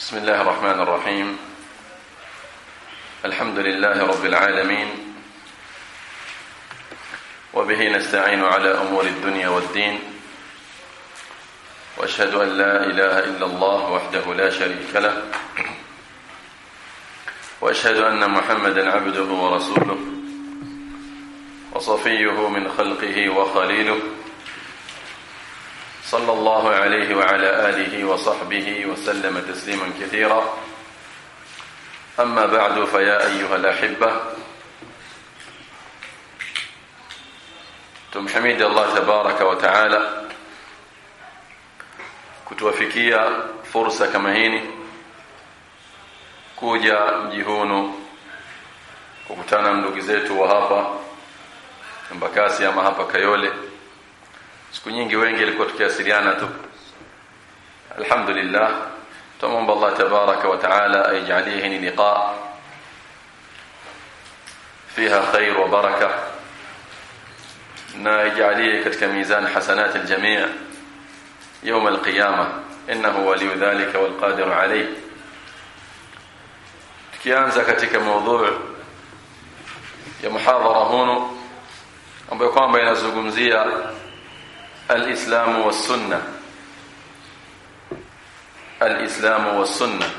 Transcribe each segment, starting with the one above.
بسم الله الرحمن الرحيم. الحمد لله رب العالمين. وبه نستعين على أمور الدنيا والدين. وأشهد أن لا إله إلا الله وحده لا شريك له. وأشهد أن محمدا عبده ورسوله. وصفيه من خلقه وخليله. صلى الله عليه وعلى آله وصحبه وسلم تسليما كثيرا. أما بعد فيا أيها الأحبة تم حميد الله تبارك وتعالى. كتوفكية فرصة كمهيني كوجا مجهون كتانا من لقزيت وهابا مبكاسي أما هابا كيولي. Siku nyingi wengi ilikuwa tukiasiliana tu alhamdulillah tumomba Allah tabaraka wa taala aijalie ni liqa fiha khair wa baraka na ijalie katika mizan hasanat aljami' يوم القيامه انه ولي ذلك والقادر عليه tukianza katika mada ya muhadhara huno ambayo kwamba inazungumzia الإسلام والسنة. الإسلام والسنة.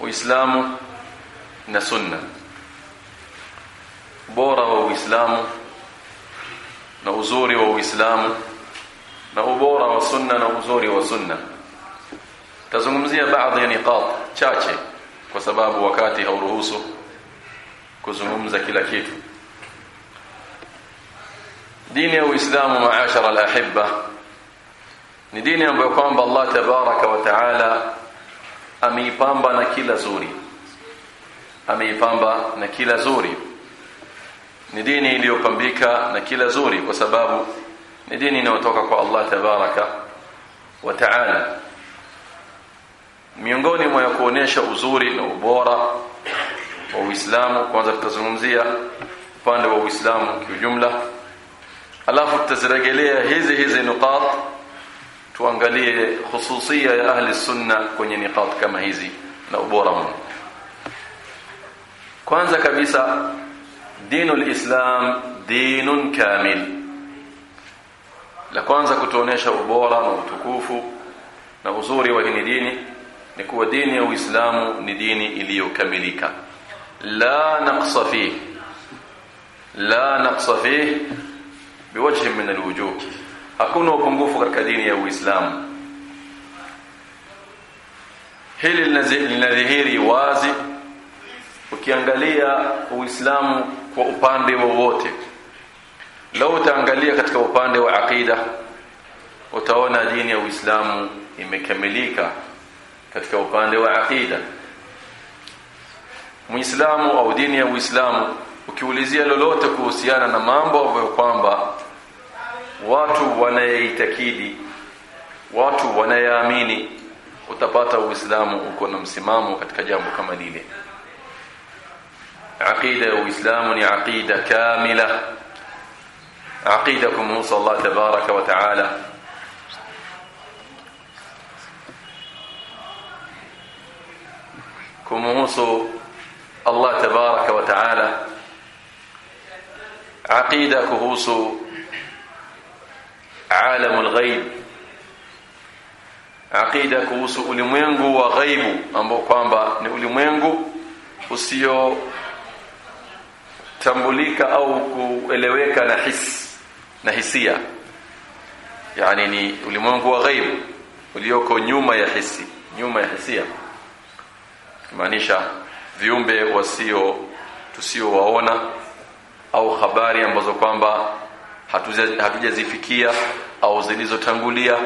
وإسلام نسنة بورا وإسلام نأزوري وإسلام نأبورا وسنة نأزوري وسنة تزنمزي بعض نقاط. تشاكي وسباب وكاتي أو رؤوسه. كزنمزك لكيتو. Dini ya Uislamu maashara alahibba. Ni dini ambayo kwamba Allah tabaraka wa taala ameipamba na kila zuri. Ameipamba na kila zuri. Ni dini iliyopambika na kila zuri kwa sababu ni dini inayotoka kwa Allah tabaraka wa taala. Miongoni mwa kuonesha uzuri na ubora wa Uislamu kwanza tutazungumzia upande wa Uislamu kiujumla alafu tutazirejelea hizi hizi nukat tuangalie hususia ya ahli sunna kwenye niqat kama hizi na ubora wao kwanza kabisa dinu lislam dinun kamil. La kwanza kutuonesha ubora na utukufu na uzuri wa hii dini ni kuwa dini ya Uislamu ni dini iliyokamilika. La naqsa fihi. La naqsa fihi biwajhi min alwujuh hakuna upungufu katika dini ya Uislamu. Hili linadhihiri wazi ukiangalia Uislamu kwa upande wowote. Lau utaangalia katika upande wa aqida utaona dini ya Uislamu imekamilika katika upande wa aqida. Muislamu au dini ya Uislamu ukiulizia lolote kuhusiana na mambo ambayo kwamba watu wanayeitakidi watu wanayaamini utapata uislamu uko na msimamo katika jambo kama lile aqida ya uislamu ni aqida kamila aqida kumhusu Allah tabaraka wa taala kumhusu Allah tabaraka wa taala aqida kuhusu alamul ghaib. Aqida kuhusu ulimwengu wa ghaibu ambao kwamba ni ulimwengu usiotambulika au kueleweka na his na hisia. Yani ni ulimwengu wa ghaibu ulioko nyuma ya hisi nyuma ya hisia. Maanisha viumbe wasio tusiowaona au habari ambazo kwamba hatujazifikia au zilizotangulia.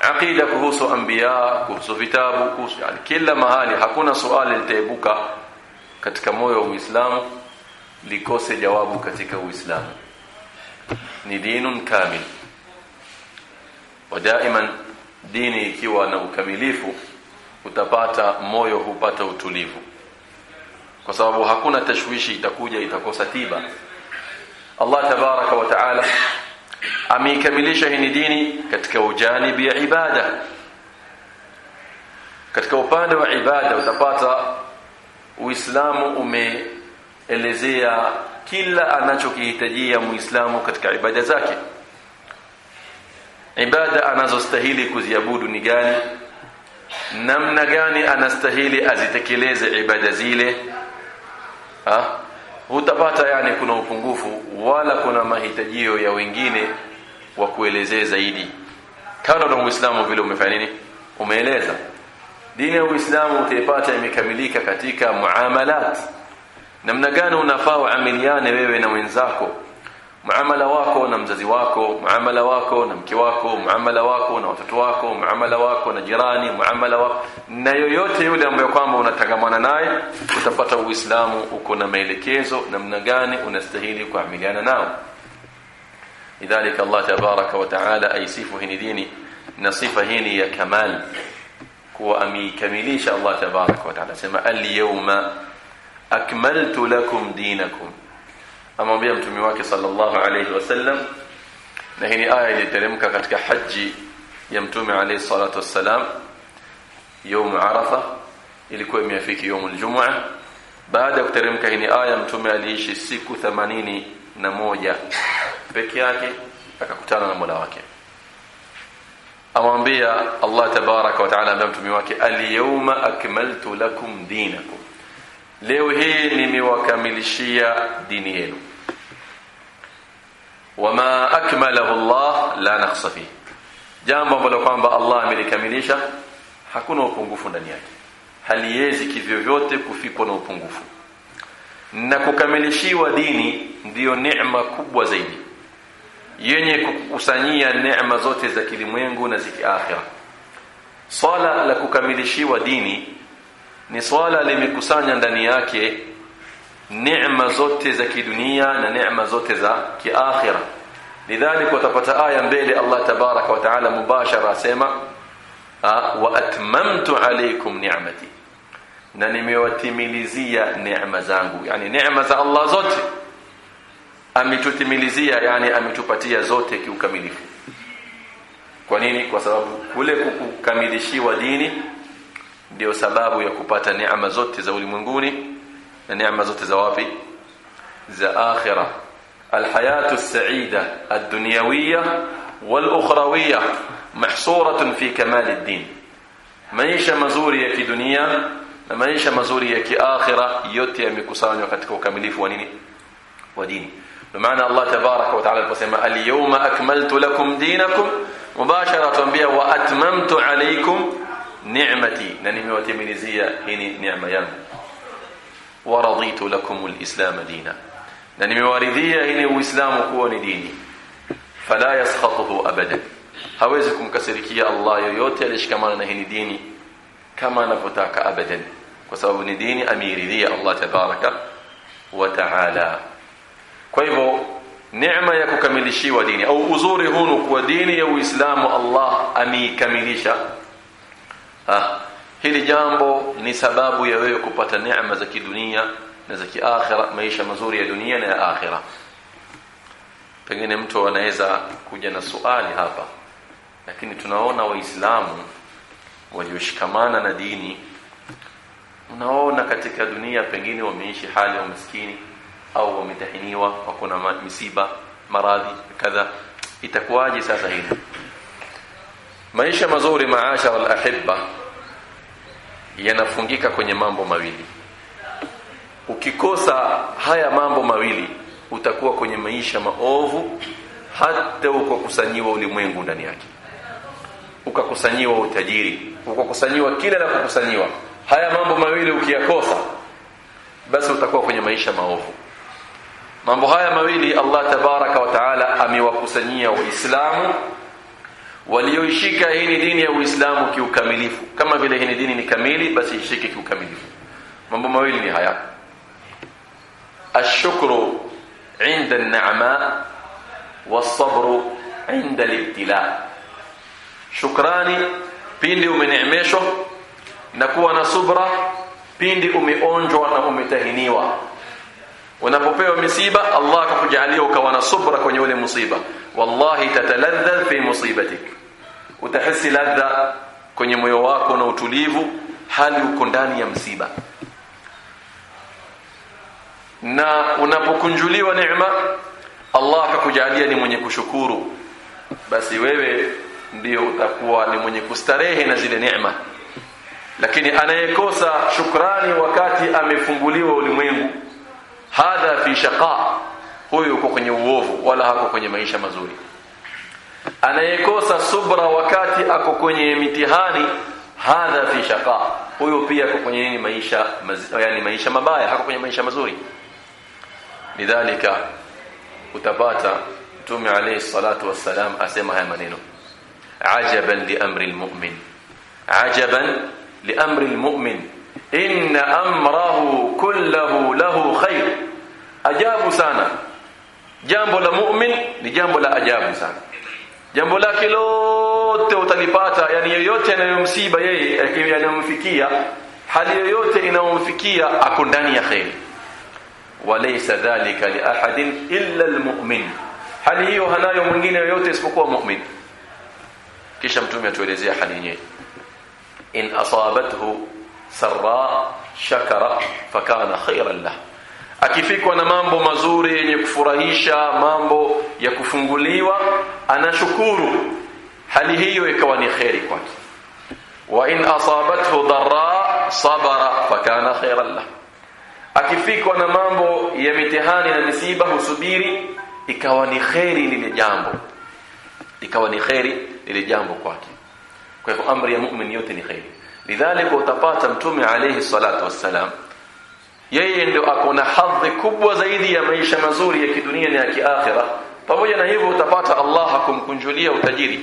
Aqida kuhusu anbiya kuhusu vitabu kuhusu yani kila mahali hakuna swali litaibuka katika moyo wa Uislamu likose jawabu katika Uislamu. Ni dinun kamil. Daiman dini ikiwa na ukamilifu utapata moyo hupata utulivu. Kwa sababu hakuna tashwishi itakuja itakosa tiba Allah tabaraka wa taala ameikamilisha hii dini katika ujanibi ya ibada. Katika upande wa ibada utapata Uislamu umeelezea kila anachokihitajia Muislamu katika ibada zake. Ibada anazostahili kuziabudu ni gani? Namna gani anastahili azitekeleze ibada zile? Ha? Hutapata yani kuna upungufu wala kuna mahitajio ya wengine wa kuelezea zaidi. Kando na Uislamu vile umefanya nini? Umeeleza. Dini ya Uislamu utaipata imekamilika katika muamalat. Namna gani unafaa uamiliane wewe na wenzako muamala wako na mzazi wako muamala wako na mke wako muamala wako na watoto wako muamala wako na jirani muamala wako na yoyote yule ambaye kwamba unatangamana naye utapata uislamu uko na maelekezo namna gani unastahili kuamiliana nao. Lidhalika Allah tabaraka wa taala aisifu hii dini na sifa hii ya kamal kuwa ameikamilisha Allah tabaraka wa taala. Sema al-yawma akmaltu lakum dinakum amwambia mtume wake sallallahu alayhi wasallam na hii ni aya iliteremka katika haji ya mtume alayhi salatu wassalam يوم arafa ilikuwa imefika يوم الجمعه baada ya kuteremka hii aya mtume aliishi siku 81 peke yake akakutana na Mola wake amwambia Allah tabaraka wa taala ambaye mtume wake al-yawma akmaltu lakum dinakum leo hii nimewakamilishia dini yenu wama akmalahu Allah la naqsa fi. Jambo ambalo kwamba Allah amelikamilisha hakuna upungufu ndani yake. Haliwezi kivyovyote kufikwa na upungufu. Na kukamilishiwa dini ndiyo neema kubwa zaidi. Yenye kukusanyia neema zote za kilimwengu na za kiakhira. Swala la kukamilishiwa dini ni swala limekusanya ndani yake neema zote za kidunia na neema zote za kiakhira. Lidhalika utapata aya mbele Allah tabaraka wa taala mubashara asema wa atmamtu alaykum ni'mati. Na nimewatimilizia neema zangu yani neema za Allah zote. Ametutimilizia yani ametupatia zote kiukamilifu. Kwa nini? Kwa sababu kule kukamilishiwa dini ndio sababu ya kupata neema zote za ulimwenguni neema zote za wapi za akhirah الحياة السعيده الدنيويه والاخرويه محصوره في كمال الدين maisha mazuri ya kidunia na maisha mazuri ya kiakhira yote yamekusanywa katika ukamilifu wa nini wa dini ndio maana Allah wa taala aliposema al-yawma akmaltu lakum dinakum mubashara tuambia wa atmamtu alaykum ni'mati na nimewatimilizia hii neema yangu ورضيت لكم الإسلام دينا. يعني لأن مواردية إلي وإسلام هو ديني. فلا يسخطه أبدا. هويزكم كسركية الله يوتي ليش كمان نهني ديني؟ كما نفتاك أبدا. وسبب نديني أمير ذي الله تبارك وتعالى. كيف نعمة يكو كمليشي وديني. أو أزوري هونك وديني يو الله أمي كمليشة hili jambo ni sababu ya wewe kupata neema za kidunia na za kiakhira maisha mazuri ya dunia na ya akhira. Pengine mtu anaweza kuja na swali hapa lakini tunaona waislamu walioshikamana na dini unaona katika dunia pengine wameishi hali ya umaskini au wametahiniwa wako na misiba maradhi kadha itakuwaje sasa hivi maisha mazuri maasha wal ahibba yanafungika kwenye mambo mawili. Ukikosa haya mambo mawili utakuwa kwenye maisha maovu hata ukakusanyiwa ulimwengu ndani yake. Ukakusanyiwa utajiri ukakusanyiwa kila la kukusanyiwa. Haya mambo mawili ukiyakosa basi utakuwa kwenye maisha maovu. Mambo haya mawili Allah tabaraka wa taala amewakusanyia waislamu walioishika hii dini ya Uislamu kiukamilifu. Kama vile hii dini ni kamili basi ishike kiukamilifu. Mambo mawili ni haya. Ashukru inda an-ni'ma inda al-ibtila. Shukrani pindi umeneemeshwa na kuwa na subra pindi umeonjwa na umetahiniwa. Unapopewa misiba Allah akakujalia ukawa na subra kwenye ule musiba. Wallahi tataladhdha fi musibatik utahisi ladha kwenye moyo wako na utulivu hali uko ndani ya msiba. Na unapokunjuliwa neema Allah akakujalia ni mwenye kushukuru. Basi wewe ndio utakuwa ni mwenye kustarehe na zile neema. Lakini anayekosa shukrani wakati amefunguliwa ulimwengu hadha fi shaqa huyo uko kwenye uovu wala hako kwenye maisha mazuri anayekosa subra wakati ako kwenye mitihani hadha fi shaqa huyo pia ako kwenye nini maisha yani maisha mabaya hako kwenye maisha mazuri lidhalika utapata mtume alayhi salatu wassalam asema haya maneno ajaban li amri almu'min ajaban li amri almu'min inna amrahu kullahu lahu khair ajabu sana jambo la mu'min ni jambo la ajabu sana jambo lake lote utalipata yani yoyote anayomsiba yeye yanayomfikia hali yoyote inayomfikia ako ndani ya khairi walaysa dhalika li ahadin illa almu'min hali hiyo hanayo mwingine yoyote isipokuwa mu'min kisha mtume atuelezea hali yenyewe in asabathu sarra shakara fakana khairan lahu akifikwa na mambo mazuri yenye kufurahisha mambo ya kufunguliwa anashukuru. Hali hiyo ikawa ni khairi kwake. Wa in asabathu dharra sabara fakana khairan lahu akifikwa na mambo ya mitihani na misiba husubiri ikawa ni khairi lile jambo. Ikawa ni khairi lile jambo kwake. Kwa hivyo amri ya mu'min yote ni khairi lidhalika utapata mtume alayhi salatu wassalam yeye ndio akona hadhi kubwa zaidi ya maisha mazuri ya kidunia na ya kiakhira pamoja na hivyo utapata Allah hakumkunjulia utajiri.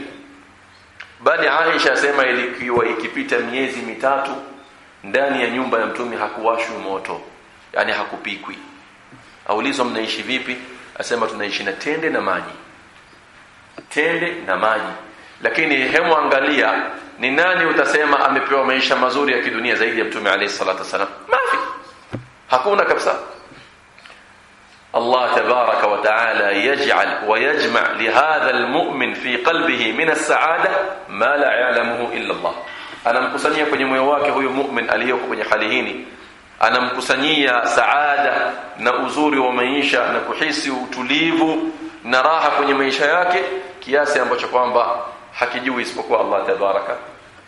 Bali Aisha asema ilikuwa ikipita miezi mitatu ndani ya nyumba ya mtume hakuwashwi moto. Yani hakupikwi. Aulizwa mnaishi vipi? Asema tunaishi na tende na maji. Tende na maji. Lakini hemu angalia ni nani utasema amepewa maisha mazuri ya kidunia zaidi ya mtume alayhi salatu wasalam mafi hakuna kabisa Allah yaj'al wa yajma' li hadha almu'min fi qalbihi min as-sa'ada ma la ya'lamuhu illa Allah anamkusanyia kwenye moyo wake huyu mu'min aliyoko kwenye hali hii anamkusanyia saada na uzuri wa maisha na kuhisi utulivu na raha kwenye maisha yake kiasi ambacho kwamba hakijui isipokuwa Allah tabaraka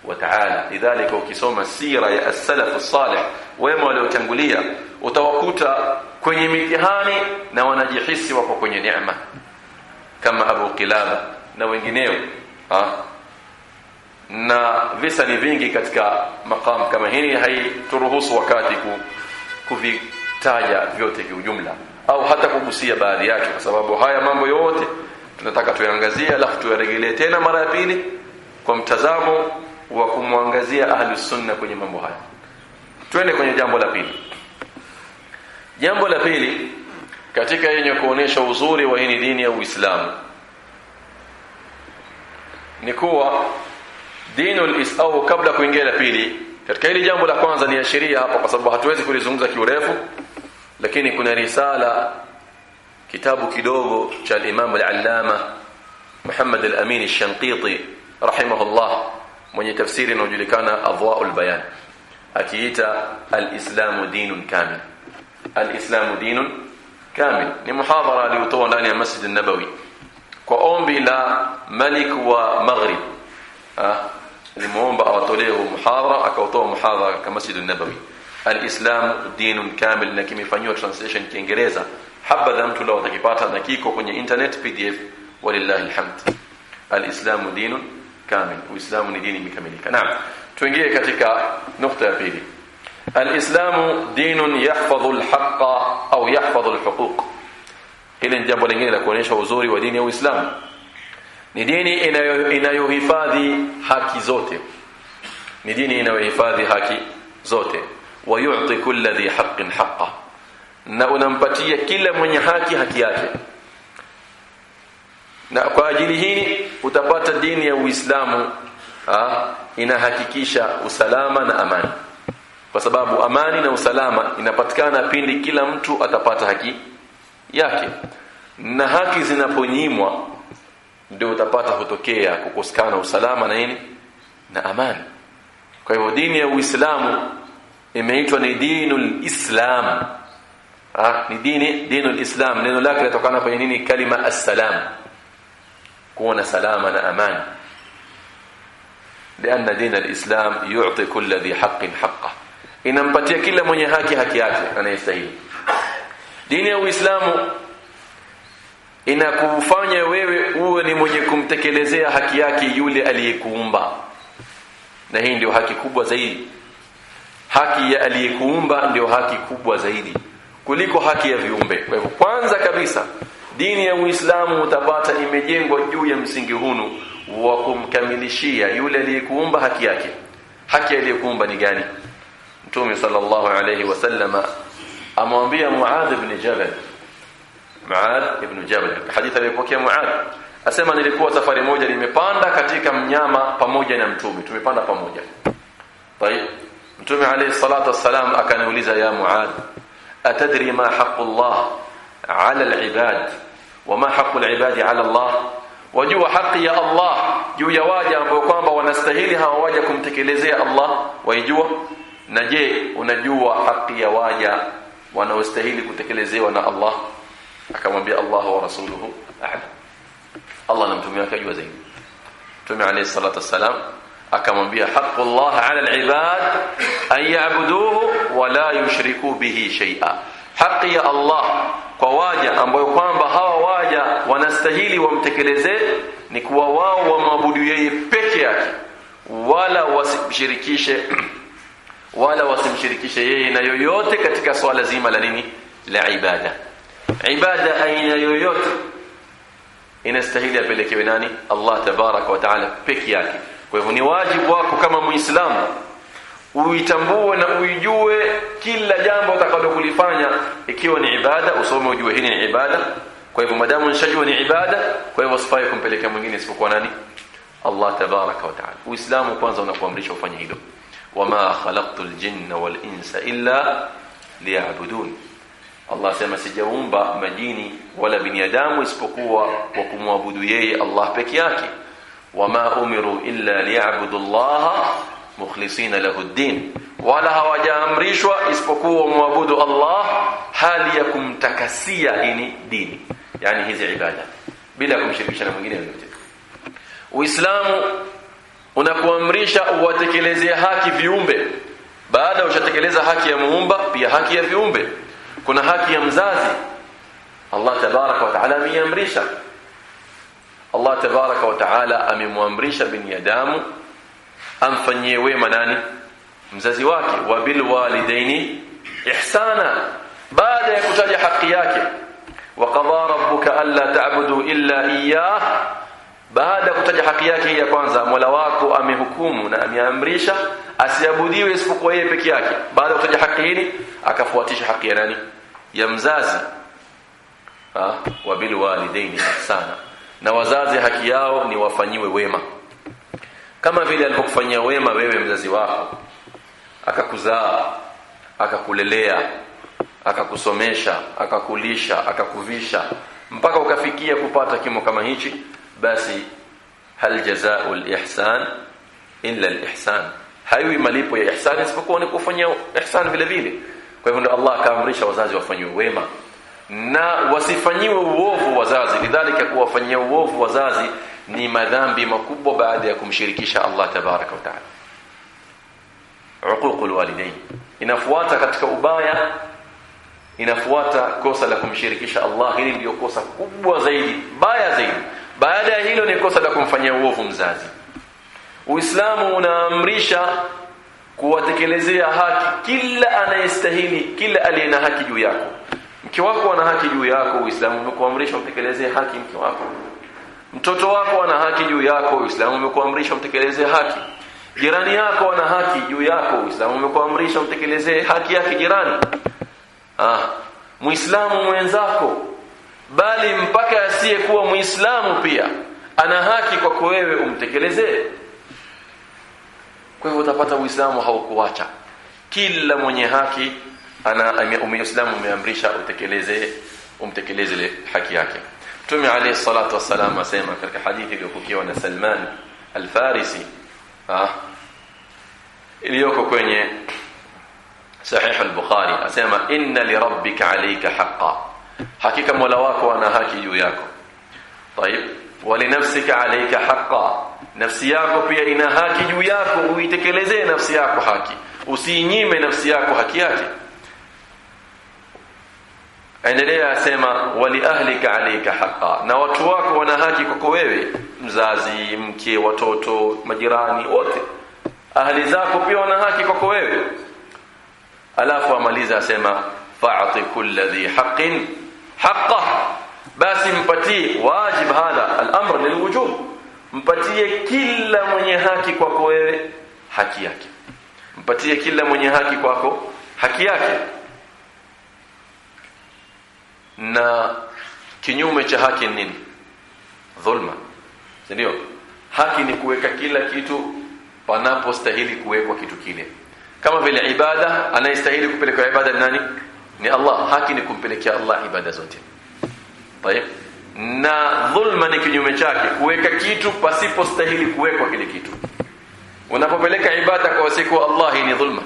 wa taala. Lidhalika ukisoma sira ya as-salaf as-salih wema waliotangulia utawakuta kwenye mitihani na wanajihisi wako kwenye neema. Kama Abu Qilaba na wengineo na visa ni vingi katika maqam kama hili haituruhusu wakati ku, kuvitaja vyote kiujumla. Ujumla au hata kugusia baadhi yake kwa sababu haya mambo yote tunataka tuyaangazie alafu tuyaregelee tena mara ya pili kwa mtazamo wa kumwangazia ahlus sunna kwenye mambo haya twende kwenye jambo la pili. Jambo la pili katika yenye kuonesha uzuri wa hii dini ya Uislamu ni kuwa dinul au kabla kuingia la pili katika hili jambo la kwanza ni ashiria hapa kwa sababu hatuwezi kulizungumza kiurefu lakini kuna risala kitabu kidogo cha al-Imam al-Allama Muhammad al-Amin al-Shanqiti rahimahullah mwenye tafsiri inayojulikana Adwaul Bayan akiita al-Islamu dinun kamil al-Islamu dinun kamil ni muhadhara aliotoa ndani ya Masjid an-Nabawi kwa ombi la Malik wa Maghrib limuomba awatolee muhadhara akautoa muhadhara katika Masjid an-Nabawi al-Islam dinun kamil na kimefanywa translation Kiingereza habadha mtu leo atakipata na kiko kwenye internet PDF walillahi alhamd al-Islam dinun كامل وإسلام دين مكمل. نعم. تنجي كتك نقطة فيه الإسلام دين يحفظ الحق أو يحفظ الحقوق. إلى جنب لنجين لكون إيش وزور ودين أو إسلام. نديني إن يهفاذ حكي زوته نديني إن يهفاذ حكي زوتي ويعطي كل ذي حق حقه نأنا نبتي كل من يحاكي حكياته na kwa ajili hii utapata dini ya Uislamu inahakikisha usalama na amani. Kwa sababu amani na usalama inapatikana pindi kila mtu atapata haki yake. Na haki zinaponyimwa ndio utapata kutokea kukosekana usalama na nini? Na amani. Kwa hivyo dini ya Uislamu imeitwa ni dinul Islam. Ah ni dini dinul Islam. Neno lake linatokana kwenye nini? Kalima assalam kuwa na salama na amani لأن دين الإسلام يعطي كل ذي حق حقه inampatia kila mwenye haki haki yake anayestahili dini ya Uislamu inakufanya wewe uwe ni mwenye kumtekelezea haki yake yule aliyekuumba na hii ndio haki kubwa zaidi haki ya aliyekuumba ndio haki kubwa zaidi kuliko haki ya viumbe kwa hivyo kwanza kabisa dini ya Uislamu utapata imejengwa juu ya msingi hunu wa kumkamilishia yule aliyekuumba haki yake haki aliyekuumba ni gani Mtume sallallahu alayhi wasallama amwambia Muadh ibn Jabal Muadh ibn Jabal hadithi aliyopokea Muadh asema nilikuwa safari moja nimepanda katika mnyama pamoja na mtume tumepanda pamoja طيب mtume alayhi salatu wassalam akaniuliza ya Muadh atadri ma haqqu Allah ala al-ibad Wama haqqu al-ibad ala Allah wajua haki ya Allah juu ya waja ambao kwamba wanastahili hawa waja kumtekelezea Allah. Waijua? Na je unajua haki ya waja wanaostahili kutekelezewa na Allah? Akamwambia Allah wa rasuluhu a'lam Allah na mtume zaidi. Mtume alayhi salatu wassalam akamwambia haqqu Allah ala al-ibad an ya'buduhu wa la yushriku bihi shay'a haki ya Allah kwa waja ambayo kwamba hawa waja wanastahili wamtekeleze ni kuwa wao wamwabudu yeye peke yake wala wasimshirikishe wala wasimshirikishe yeye na yoyote katika swala zima la nini? La ibada. Ibada aina yoyote inastahili apelekewe nani? Allah tabaraka wa taala peke yake. Kwa hivyo ni wajibu wako kama muislamu uitambue na uijue kila jambo utakalokulifanya ikiwa ni ibada usome ujue hili ni ibada. Kwa hivyo madamu nishajua ni ibada. Kwa hivyo sifai kumpelekea mwingine isipokuwa nani? Allah tabaraka wa taala. Uislamu kwanza unakuamrisha ufanye hilo. Wama khalaqtul jinna wal insa illa liya'budun. Allah sema sijaumba majini wala binadamu isipokuwa kwa kumwabudu yeye Allah peke yake. Wama umiru illa liya'budu Allah mukhlisina lahu wala hawajaamrishwa isipokuwa muabudu Allah hali ya kumtakasia ini dini. Yani hizi ibada. Bila kumshirikisha na mwingine yote Uislamu unakuamrisha uwatekelezee haki viumbe. Baada ushatekeleza haki ya muumba pia haki ya viumbe. Kuna haki ya mzazi. Allah tabaraka wa taala Allah tabaraka wa amemwamrisha binadamu amfanyie wema nani? Mzazi wake. Wa bil walidaini ihsana. Baada ya kutaja haki yake wa qadha rabbuka alla ta'budu illa iyyah. Baada kutaja haki yake ya kwanza Mola wako amehukumu na ameamrisha asiabudiwe isipokuwa yeye peke yake. Baada kutaja haki hili akafuatisha haki ya nani? Ya mzazi. Ah wa bil walidaini ihsana. Na wazazi haki yao ni wafanyiwe wema kama vile alipokufanyia wema wewe mzazi wako akakuzaa akakulelea akakusomesha akakulisha akakuvisha mpaka ukafikia kupata kimo kama hichi basi hal jazaa'u al-ihsan illa al-ihsan. Haiwi malipo ya ihsan isipokuwa ni kufanyia ihsan vile vile. Kwa hivyo ndio Allah akaamrisha wazazi wafanyiwe wema. Na wasifanyiwe uovu wazazi. Lidhalika kuwafanyia uovu wazazi ni madhambi makubwa baada ya kumshirikisha Allah tabaraka wa taala. Uququl inafuata katika ubaya inafuata kosa la kumshirikisha Allah. Hili ndio kosa kubwa zaidi baya zaidi. Baada ya hilo ni kosa la kumfanyia uovu mzazi. Uislamu unaamrisha kuwatekelezea haki kila anayestahili kila aliye na haki juu yako. Mke wako ana haki juu yako Uislamu umekuamrisha umtekelezee haki mke wako mtoto wako ana haki juu yako Uislamu umekuamrisha mtekeleze haki. Jirani yako ana haki juu yako Uislamu umekuamrisha mtekeleze haki yake jirani. Ah muislamu mwenzako bali mpaka asiyekuwa muislamu pia ana haki kwako wewe umtekelezee. Kwa hivyo utapata uislamu haukuacha. Kila mwenye haki ana uislamu umeamrisha utekeleze umtekeleze haki yake Mtume alayhi salatu wasalam asema katika hadithi iliyopokewa na Salman al-Farisi ah iliyoko kwenye sahih al-bukhari asema inna li rabbika alayka haqqan hakika mola wako ana haki juu yako طيب ولنفسك عليك حقا nafsi yako pia ina haki juu yako uitekelezee nafsi yako haki usiinyime nafsi yako haki yake endelea asema wali ahlika alayka haqa na watu wako wana haki kwako wewe mzazi mke watoto majirani wote. Ahli zako pia wana haki kwako wewe. Alafu amaliza asema fa'ti kulli dhi haqqin haqqah. Basi mpatie wajib hadha al-amr lilwujub mpatie kila mwenye haki kwako wewe haki yake. Mpatie kila mwenye haki kwako haki yake na kinyume cha haki ni nini dhulma ndio haki ni kuweka kila kitu panapostahili kuwekwa kitu kile kama vile ibada anayestahili kupeleka ibada ni nani ni Allah haki ni kumpelekea Allah ibada zote طيب na dhulma ni kinyume chake kuweka kitu pasipostahili kuwekwa kile kitu unapopeleka ibada kwa siku Allah ni dhulma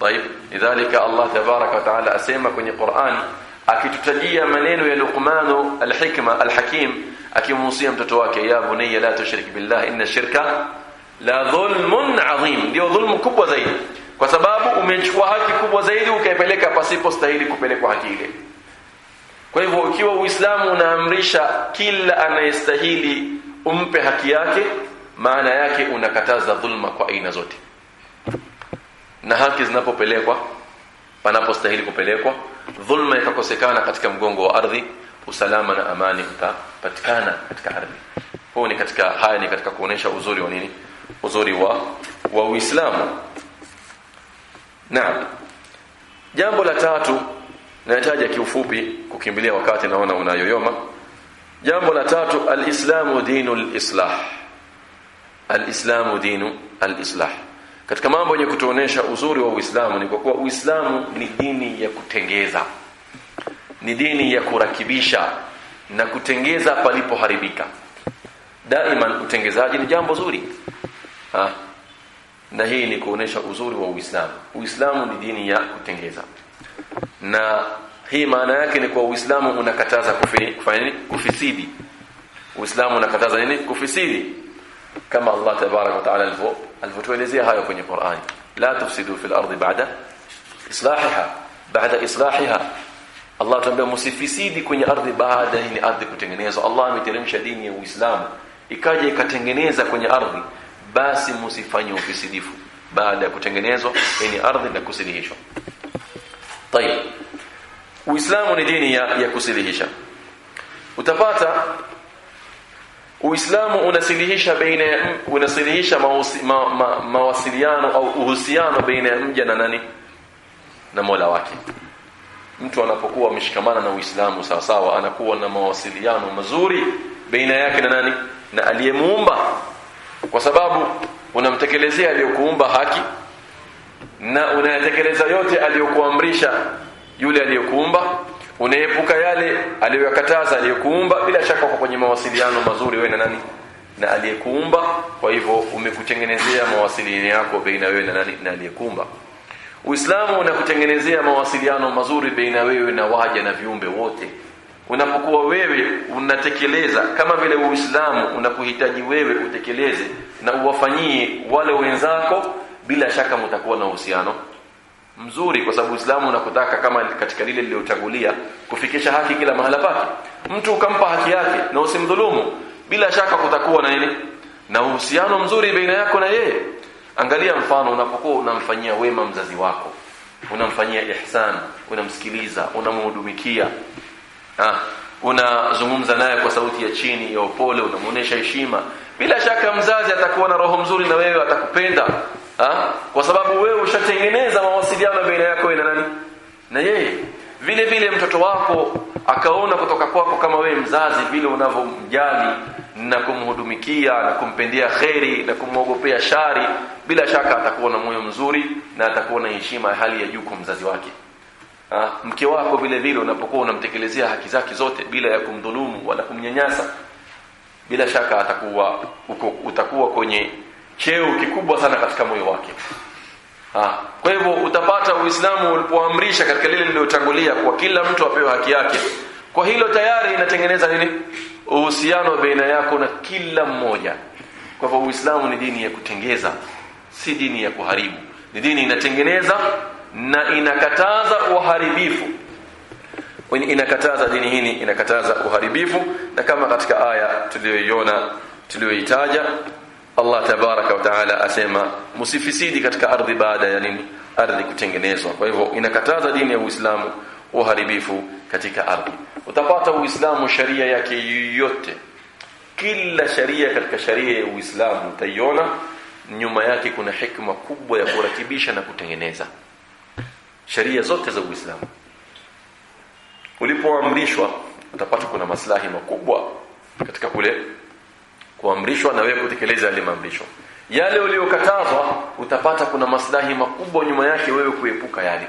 طيب لذلك الله تبارك وتعالى asema kwenye Qur'ani akitutajia maneno ya Luqman alhikma alhakim al-Hakim akimhusia mtoto wake ya bunayya la tushrik billah inna shirka la dhulmun adhim ndio dhulmu kubwa zaidi. Kwa sababu umechukua haki kubwa zaidi ukaipeleka pasipo stahili kupelekwa haki ile. Kwa hivyo ikiwa Uislamu unaamrisha kila anayestahili umpe haki yake maana yake unakataza dhulma kwa aina zote. Na haki zinapopelekwa panapostahili kupelekwa dhulma ikakosekana katika mgongo wa ardhi usalama na amani utapatikana katika ardhi. Huu ni katika haya ni katika kuonesha uzuri wa nini? Uzuri wa wa Uislamu. Naam. Jambo la tatu nahitaji kiufupi kukimbilia wakati naona unayoyoma. Jambo la tatu alislamu dinul islah alislamu dinu alislah katika mambo yenye kutuonesha uzuri wa Uislamu ni kwa kuwa Uislamu ni dini ya kutengeza. Ni dini ya kurakibisha na kutengeza palipoharibika. Daima utengezaji ni jambo zuri. Ha. na hii ni kuonesha uzuri wa Uislamu. Uislamu ni dini ya kutengeza. Na hii maana yake ni kwa Uislamu unakataza kufanya nini? Kufisidi. Uislamu unakataza nini? Kufisidi. Kama Allah tabarak wa taala alivyo alivyotuelezea hayo kwenye Qur'ani la tufsidu fil ardi ba'da islahiha. Ba'da islahiha Allah tuambia msifisidi kwenye ardhi baada hii ardhi kutengenezwa. Allah ameteremsha dini ya Uislamu ikaja ikatengeneza kwenye ardhi basi msifanye ufisidifu baada ya kutengenezwa ni ardhi na kusilihishwa tayeb Uislamu ni dini ya, ya kusilihisha. Utapata Uislamu unasilihisha baina unasilihisha mawasi, ma, ma, mawasiliano au uhusiano baina ya mja na nani? Na Mola wake. Mtu anapokuwa ameshikamana na Uislamu sawa sawa anakuwa na mawasiliano mazuri baina yake na nani? Na aliyemuumba. Kwa sababu unamtekelezea aliyokuumba haki na unayatekeleza yote aliyokuamrisha yule aliyokuumba unaepuka yale aliyokataza aliyekuumba. Bila shaka kwa kwenye mawasiliano mazuri wewe na nani? Na aliyekuumba. Kwa hivyo umekutengenezea mawasiliano yako baina wewe na nani? Na aliyekuumba. Uislamu unakutengenezea mawasiliano mazuri baina wewe na waja na viumbe wote. Unapokuwa wewe unatekeleza. Kama vile Uislamu unakuhitaji wewe utekeleze na uwafanyie wale wenzako bila shaka mtakuwa na uhusiano mzuri kwa sababu Uislamu unakutaka kama katika lile lililotangulia kufikisha haki kila mahala pake. Mtu ukampa haki yake na usimdhulumu bila shaka kutakuwa na nini? Na uhusiano mzuri baina yako na yeye. Angalia mfano unapokuwa unamfanyia wema mzazi wako unamfanyia ihsan unamsikiliza unamhudumikia ah unazungumza naye kwa sauti ya chini ya upole unamuonesha heshima bila shaka mzazi atakuwa na roho mzuri na wewe atakupenda ha? kwa sababu wewe ushatengeneza mawasiliano baina yako na nani na yeye vile vile mtoto wako akaona kutoka kwako kama wewe mzazi vile unavyomjali na kumhudumikia na kumpendia kheri na kumwogopea shari bila shaka atakuwa na moyo mzuri na atakuwa na heshima ya hali ya juu kwa mzazi wake ha? mke wako vile vile unapokuwa unamtekelezea haki zake zote bila ya kumdhulumu wala kumnyanyasa bila shaka atakuwa uko, utakuwa kwenye cheo kikubwa sana katika moyo wake. Ha. kwa hivyo utapata uislamu ulipoamrisha katika lile lililotangulia kwa kila mtu apewe haki yake kwa hilo tayari inatengeneza nini? Uhusiano baina yako na kila mmoja. Kwa hivyo uislamu ni dini ya kutengeza si dini ya kuharibu. Ni dini inatengeneza na inakataza uharibifu. Inakataza dini hii inakataza uharibifu. Na kama katika aya tuliyoiona tuliyoitaja Allah tabaraka wa taala asema msifisidi katika ardhi baada ya nini? Ardhi kutengenezwa. Kwa hivyo inakataza dini ya Uislamu uharibifu katika ardhi. Utapata Uislamu sharia yake yote kila sharia katika sharia ya Uislamu utaiona. Nyuma yake kuna hikma kubwa ya kurakibisha na kutengeneza. Sharia zote za Uislamu. Ulipoamrishwa utapata kuna maslahi makubwa katika kule kuamrishwa na wewe kutekeleza yale maamrisho. Yale uliyokatazwa utapata kuna maslahi makubwa nyuma yake wewe kuepuka yale.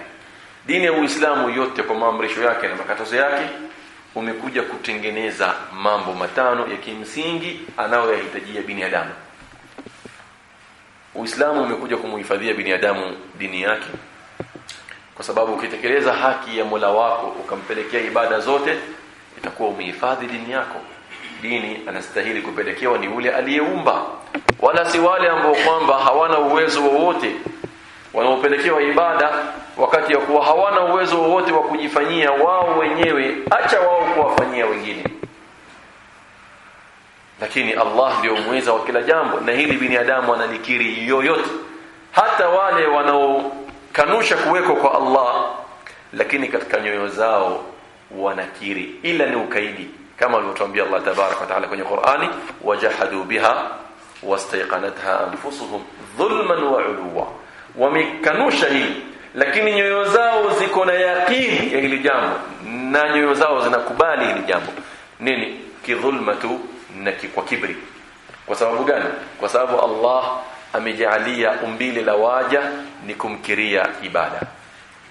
Dini ya Uislamu yote kwa maamrisho yake na makatazo yake umekuja kutengeneza mambo matano ya kimsingi anayoyahitajia binadamu Uislamu umekuja kumuhifadhia binadamu dini yake kwa sababu ukitekeleza haki ya Mola wako ukampelekea ibada zote itakuwa umehifadhi dini yako dini anastahili kupelekewa ni ule aliyeumba. Wala si wale ambao kwamba hawana uwezo wowote wanaopelekewa ibada wakati ya kuwa hawana uwezo wowote wa kujifanyia wao wenyewe acha wao kuwafanyia wengine. Lakini Allah ndio mweza wa kila jambo na hili binadamu analikiri yoyote. Hata wale wanaokanusha kuweko kwa Allah lakini katika nyoyo zao wanakiri ila ni ukaidi kama alivyotuambia Allah wa taala kwenye Qur'ani wajahadu biha wastaiqanatha anfusuhum dhulman wa uluwa wamekanusha hili lakini nyoyo zao ziko na yaqini ya hili jambo na nyoyo zao zinakubali hili jambo. Nini? Kidhulmatu na kwa kibri. Kwa sababu gani? Kwa sababu Allah amejalia umbile la waja ni kumkiria ibada.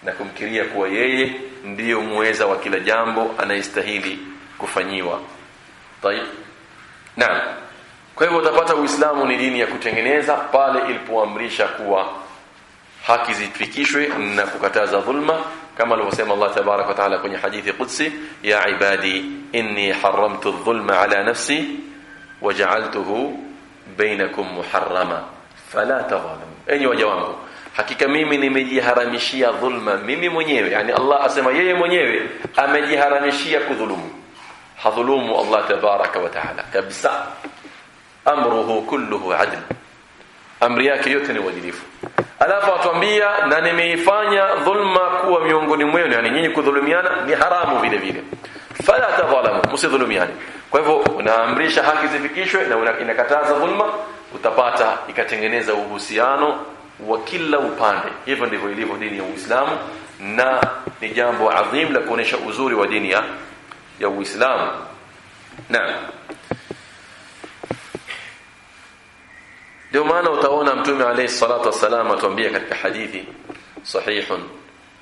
Na kumkiria kuwa yeye ndiyo muweza wa kila jambo anayestahili kufanyiwa. Tayib naam. Kwa hivyo utapata uislamu ni dini ya kutengeneza pale ilipoamrisha kuwa haki zifikishwe na kukataza dhulma kama alivyosema Allah wa taala kwenye hadithi qudsi ya ibadi inni haramtu adh-dhulma ala nafsi waja'altuhu bainakum muharrama. Fala tadhalamu. Enyi waja wangu hakika mimi nimejiharamishia dhulma mimi mwenyewe yani Allah asema yeye mwenyewe amejiharamishia kudhulumu hadhulumu Allah tabaraka wa taala. Kabisa. Amruhu kulluhu adl. Amri yake yote ni uadilifu. Alafu atuambia na nimeifanya dhulma kuwa miongoni mwenu yani nyinyi kudhulumiana ni haramu vile vile. Fala tadhalamu msidhulumiane. Kwa hivyo unaamrisha haki zifikishwe na inakataza dhulma utapata ikatengeneza uhusiano wa kila upande. Hivyo ndivyo ilivyo dini ya Uislamu na ni jambo adhim la kuonesha uzuri wa dini ya ya Uislamu. Naam. Ndio maana utaona mtume alayhi salatu wasalam atuambia katika hadithi sahihun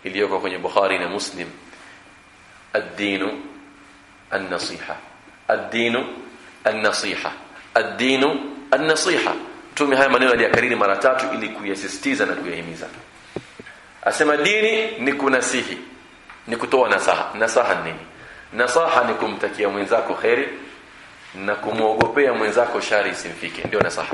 iliyoko kwenye Bukhari na Muslim ad-dinu an-nasiha. Ad-dinu an-nasiha. Ad-dinu an-nasiha. Mtume haya maneno aliyakariri mara tatu ili kuyasisitiza na kuyahimiza. Asema dini ni kunasihi ni kutoa nasaha. Nasaha nini nasaha ni kumtakia mwenzako kheri na kumuogopea mwenzako shari isimfike. Ndio nasaha.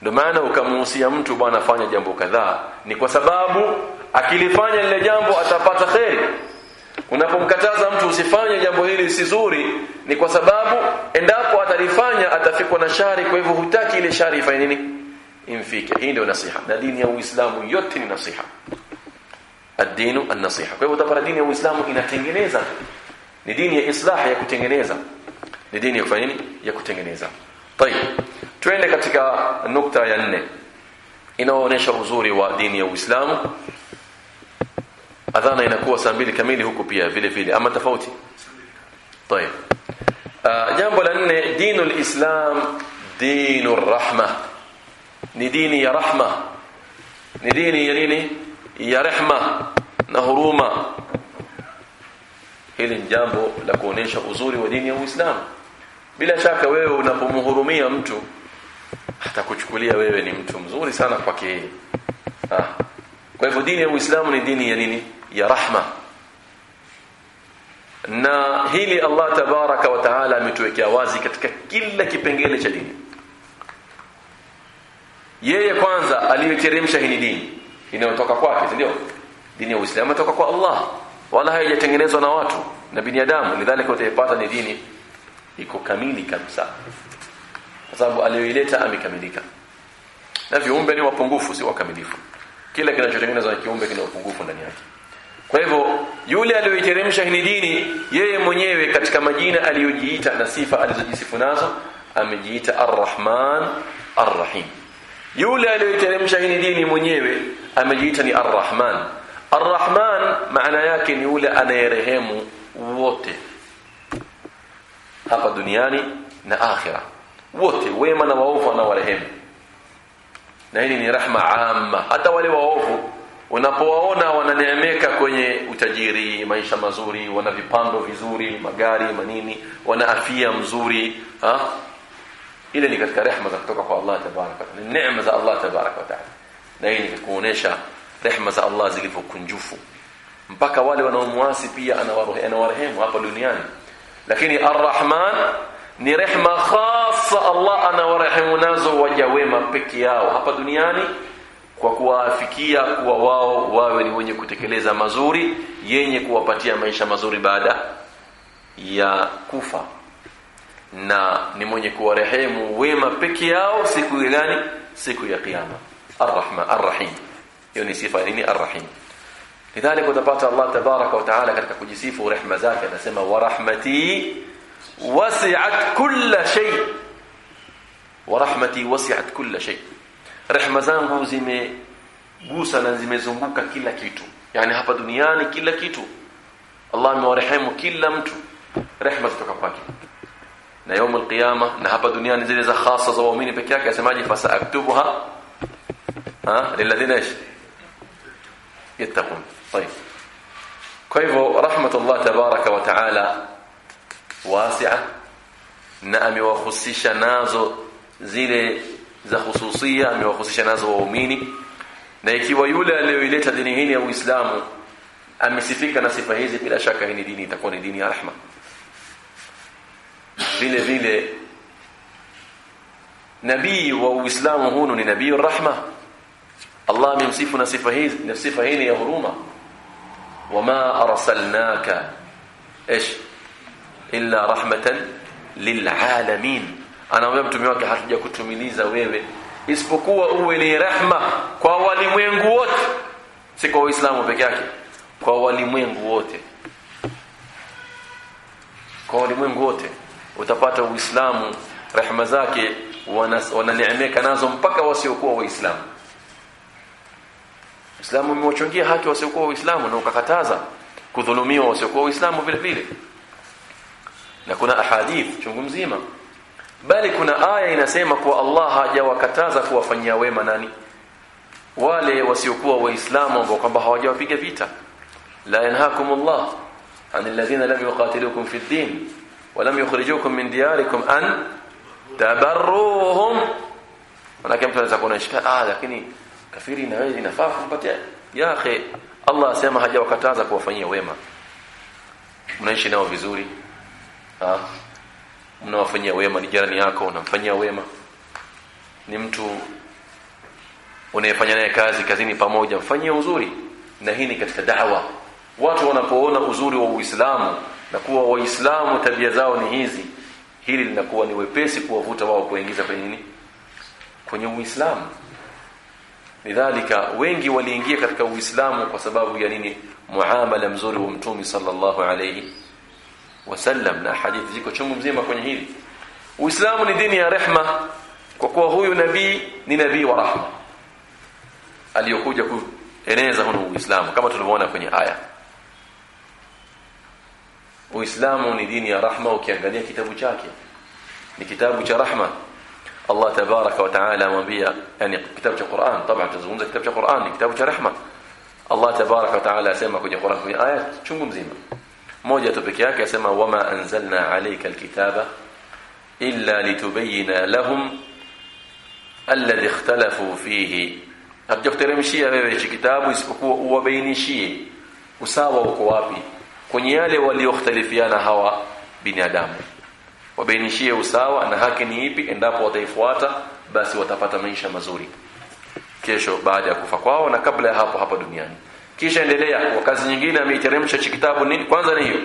Ndio maana ukamuhusia mtu bwana fanya jambo kadhaa. Ni kwa sababu akilifanya lile jambo atapata kheri. Unapomkataza mtu usifanye jambo hili si zuri ni kwa sababu endapo atalifanya atafikwa na shari kwa hivyo hutaki ile shari ifanye nini? Imfike. Hii ndio nasiha. Na dini ya Uislamu yote ni nasiha. Ad-dinu an-nasiha. Kwa hivyo utapata dini ya Uislamu inatengeneza ni dini ya islah ya kutengeneza ni dini ya kufanya nini ya kutengeneza tayeb twende katika nukta ya nne inaoonyesha uzuri wa dini ya Uislamu adhana inakuwa saa mbili kamili huku pia vile vile ama tofauti طيب uh, jambo la nne dinu alislam dinu rahma ni dini ya rahma ni dini ya nini ya rehma na huruma hili ni jambo la kuonesha uzuri wa dini ya Uislamu. Bila shaka wewe unapomhurumia mtu atakuchukulia wewe ni mtu mzuri sana kwake yeye. Ah. Kwa hivyo dini ya Uislamu ni dini ya nini? Ya rahma. Na hili Allah tabaraka wa taala ametuwekea wazi katika kila kipengele cha dini. Yeye kwanza aliyeteremsha hii dini inayotoka kwake ndio? Dini ya Uislamu inatoka kwa Allah wala haijatengenezwa na watu na binadamu lidhalika utaipata ni dini iko kamili kabisa. Kwa sababu aliyoileta amekamilika. Na viumbe ni wapungufu si wakamilifu. Kila kinachotengenezwa na kiumbe kina upungufu ndani yake. Kwa hivyo yule aliyoiteremsha hii dini yeye mwenyewe katika majina aliyojiita na sifa alizojisifu nazo amejiita Ar-Rahman Ar-Rahim. Yule aliyoiteremsha hii dini mwenyewe amejiita ni Ar-Rahman Ar-Rahman maana yake ni yule anayerehemu wote. Hapa duniani na akhira. Wote wema na waovu anawarehemu na hili ni rahma amma hata wale waovu unapowaona wananeemeka kwenye utajiri maisha mazuri wana vipando vizuri magari manini wana afia mzuri ha? ile ni katika rehma za kutoka kwa Allah tabaraka ni neema za Allah tabaraka wa taala. Na hii ni kuonesha rehma za Allah zilivyokunjufu. Mpaka wale wanaomuasi pia anawarehemu hapa duniani. Lakini arrahman ni rehma khasa Allah anawarehemu nazo waja wema peke yao hapa duniani kwa kuwafikia kuwa wao wawe ni wenye kutekeleza mazuri yenye kuwapatia maisha mazuri baada ya kufa. Na ni mwenye kuwarehemu wema peke yao siku gani? Siku ya kiyama. Arrahman arrahim hiyo ni sifa nini arrahim lidhalika utapata Allah tabaraka wa taala katika kujisifu rehema zake anasema wa rahmati wasi'at kulla shay wa rahmati wasi'at kulla shay rehema zangu zimegusa na zimezunguka kila kitu yani hapa duniani kila kitu Allah amewarehemu kila mtu rehema zitoka kwake na يوم القيامه na hapa duniani zile za khasa za waumini peke yake asemaje fasaaktubuha ha lilladhina yattaqun طيب kwa hivyo rahmatullah tabaraka wa taala wasi'a na amewahusisha nazo zile za hususia amewahusisha nazo waumini na ikiwa yule aliyoileta dini hii ya Uislamu amesifika na sifa hizi bila shaka hii dini itakuwa ni dini ya rahma vile vile nabii wa Uislamu hunu ni nabii rahma Hizi na sifa hii ya huruma wama arsalnaka إيش illa rahmatan lilalamin anaambia mtume wake hatujakutumiliza wewe isipokuwa uwe ni rehma kwa walimwengu wote si kwa waislamu peke yake kwa walimwengu wote kwa walimwengu wote utapata uislamu rehma zake wananeemeka nazo mpaka wasiokuwa waislamu Uislamu umewachungia haki wasiokuwa waislamu na ukakataza kudhulumiwa wasiokuwa waislamu vile vile. Na kuna ahadith chungu mzima. Bali kuna aya inasema kuwa Allah hajawakataza kuwafanyia wema nani? Wale wasiokuwa waislamu ambao kwamba hawajawapiga vita. La yanhaakumullah anil ladhina lam yuqatilukum fi ad-din wa lam yukhrijukum min diyarikum an tabarruhum. Manake anaweza kuona shika ah lakini kafiri na wewe inafaa kumpatia ya akhi Allah asema hajawakataza kuwafanyia wema. Mnaishi nao vizuri. Ah mnawafanyia wema ni jirani yako unamfanyia wema. Ni mtu unayefanya naye kazi kazini pamoja mfanyie uzuri. Na hii ni katika da'wa. Watu wanapoona uzuri wa Uislamu na kuwa waislamu tabia zao ni hizi hili linakuwa ni wepesi kuwavuta wao kuingiza kwenye nini? Kwenye Uislamu lidhalika wengi waliingia katika Uislamu kwa sababu ya nini? Muamala mzuri wa mtume sallallahu alayhi wasallam na hadithi ziko chungu mzima kwenye hili. Uislamu ni dini ya rehma. Kwa kuwa huyu nabii ni nabii wa rahma. Aliyokuja kueneza huko Uislamu kama tulivyoona kwenye aya. Uislamu ni dini ya rahma ukiangalia kitabu chake. Ni kitabu cha rahma الله تبارك وتعالى وبيا يعني كتاب القرآن طبعا تزون كتاب القرآن كتاب رحمة الله تبارك وتعالى سيما كنت القرآن. في آيات شنكم زيما موجة بكياك سيما وما أنزلنا عليك الكتاب إلا لتبين لهم الذي اختلفوا فيه. hatujakuteremshia wewe hichi kitabu شيء. وساوى usawa uko wapi kwenye يانا هوا بني آدم. Wabainishie usawa na haki ni ipi endapo wataifuata basi watapata maisha mazuri. Kesho baada ya kufa kwao na kabla ya hapo hapa duniani. Kisha endelea kwa kazi nyingine ameiteremsha kitabu nini kwanza ni hiyo.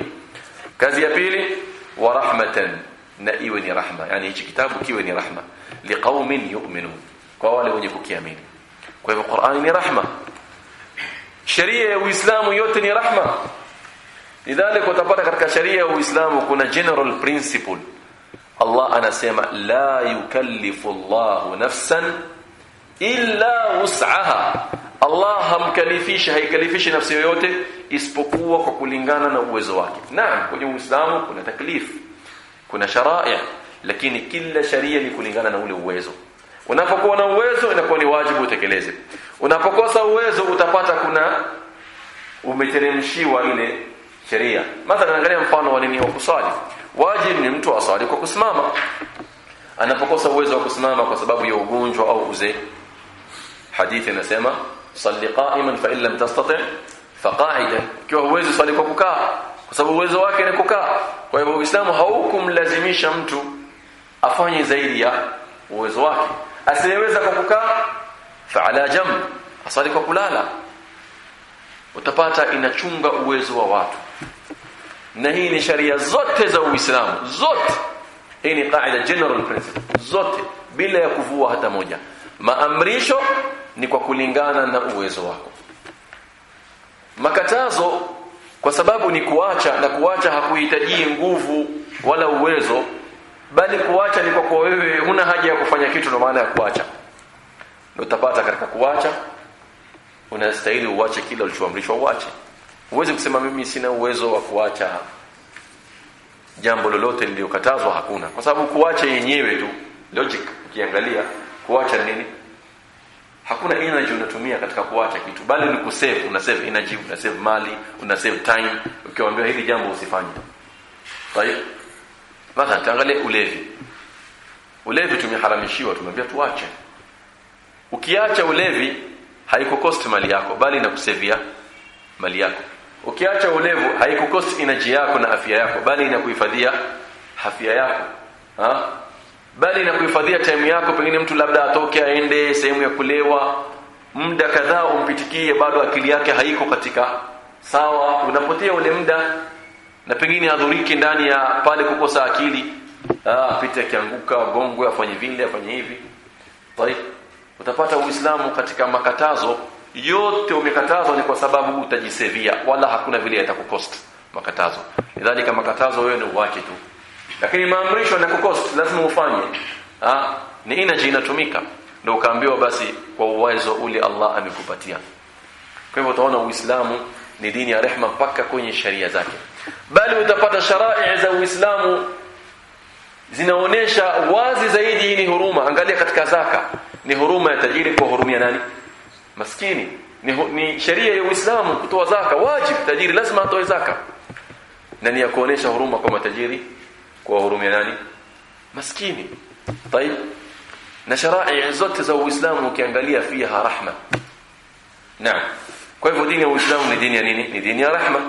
Kazi ya pili wa rahmatan na iwe ni rahma. Yani hichi kitabu kiwe ni rahma. Liqaumin yu'minun. Kwa wale wenye kukiamini. Kwa hivyo Qur'ani ni rahma. Sheria ya Uislamu yote ni rahma. Lidhalika utapata katika sheria ya Uislamu kuna general principle Allah anasema la yukallifu Allahu nafsan illa wus'aha. Allah hamkalifishi haikalifishi nafsi yoyote isipokuwa kwa kulingana na uwezo wake. Naam kwenye Uislamu kuna taklif kuna sharai lakini kila sharia ni kulingana na ule uwezo. Unapokuwa na uwezo inakuwa ni wajibu utekeleze. Unapokosa uwezo utapata kuna umeteremshiwa ile sheria mathalan angalia mfano wa nini wa kusali wajibu ni mtu asali kwa kusimama. Anapokosa uwezo wa kusimama kwa sababu ya ugonjwa au uzee. Hadithi inasema salli qa'iman fa illam tastati' fa qa'idan. Ikiwa huwezi swali kwa kukaa kwa sababu uwezo wake ni kukaa. Kwa hivyo uislamu haukumlazimisha mtu afanye zaidi ya uwezo wake. Asiyeweza kwa kukaa fa ala jamb, asali kwa kulala. Utapata inachunga uwezo wa watu na hii ni sharia zote za Uislamu zote. Hii ni qaida general principle zote bila ya kuvua hata moja. Maamrisho ni kwa kulingana na uwezo wako. Makatazo kwa sababu ni kuacha na kuacha hakuhitaji nguvu wala uwezo bali kuacha ni kwa kuwa wewe huna haja ya kufanya kitu ndio maana ya kuacha. Ndio utapata katika kuacha unastahili uache kila ulichoamrishwa uache uweze kusema mimi sina uwezo wa kuacha jambo lolote lililokatazwa hakuna. Kwa sababu kuacha yenyewe tu logic ukiangalia kuacha nini? Hakuna energy unatumia katika kuacha kitu. Bali ni kusave una save energy una save mali una save time. Ukiwaambia hili jambo usifanye. Tayeb mathalan tuangalie ulevi. Ulevi tumeharamishiwa tumeambia tuache. Ukiacha ulevi haiko cost mali yako bali inakusevia mali yako ukiacha ulevu haikukosi energy yako na afya yako bali inakuhifadhia afya yako ha? bali inakuhifadhia time yako pengine mtu labda atoke aende sehemu ya kulewa muda kadhaa umpitikie bado akili yake haiko katika sawa unapotea ule muda na pengine adhuriki ndani ya pale kukosa akili apite akianguka gongwe afanye vile afanye hivi Taif. utapata uislamu katika makatazo yote umekatazwa ni kwa sababu utajisevia wala hakuna vile yatakukost makatazo. Lidhalika makatazo wewe ni uache tu. Lakini maamrisho yanakukost lazima ufanye. Ah ni energy inatumika ndio ukaambiwa basi kwa uwezo ule Allah amekupatia. Kwa hivyo utaona uislamu ni dini ya rehma mpaka kwenye sheria zake. Bali utapata sharai za uislamu zinaonesha wazi zaidi hii ni huruma. Angalia katika zaka. Ni huruma ya tajiri kwa hurumia nani maskini ni, ni sheria ya Uislamu kutoa zaka wajib tajiri lazima atoe zaka na ni ya kuonesha huruma kwa matajiri kwa hurumia nani maskini طيب na sharai zote za Uislamu ukiangalia fiha rahma naam kwa hivyo dini ya Uislamu ni dini ya nini ni dini ya rahma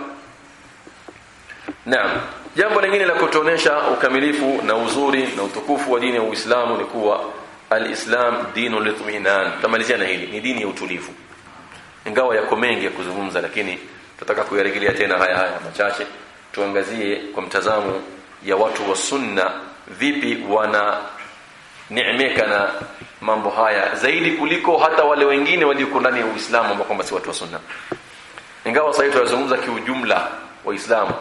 naam jambo lingine la kutuonesha ukamilifu na uzuri na utukufu wa dini ya Uislamu ni kuwa alislam dinu litminan tamalizia na hili. Ni dini ya utulivu. Ingawa yako mengi ya kuzungumza lakini tutataka kuyarejelea tena haya haya machache. Tuangazie kwa mtazamo ya watu wa sunna vipi wana neemeka na mambo haya zaidi kuliko hata wale wengine walioko ndani ya Uislamu ambao kwamba si watu wa sunna. Ingawa sasa tunazungumza kiujumla waislamu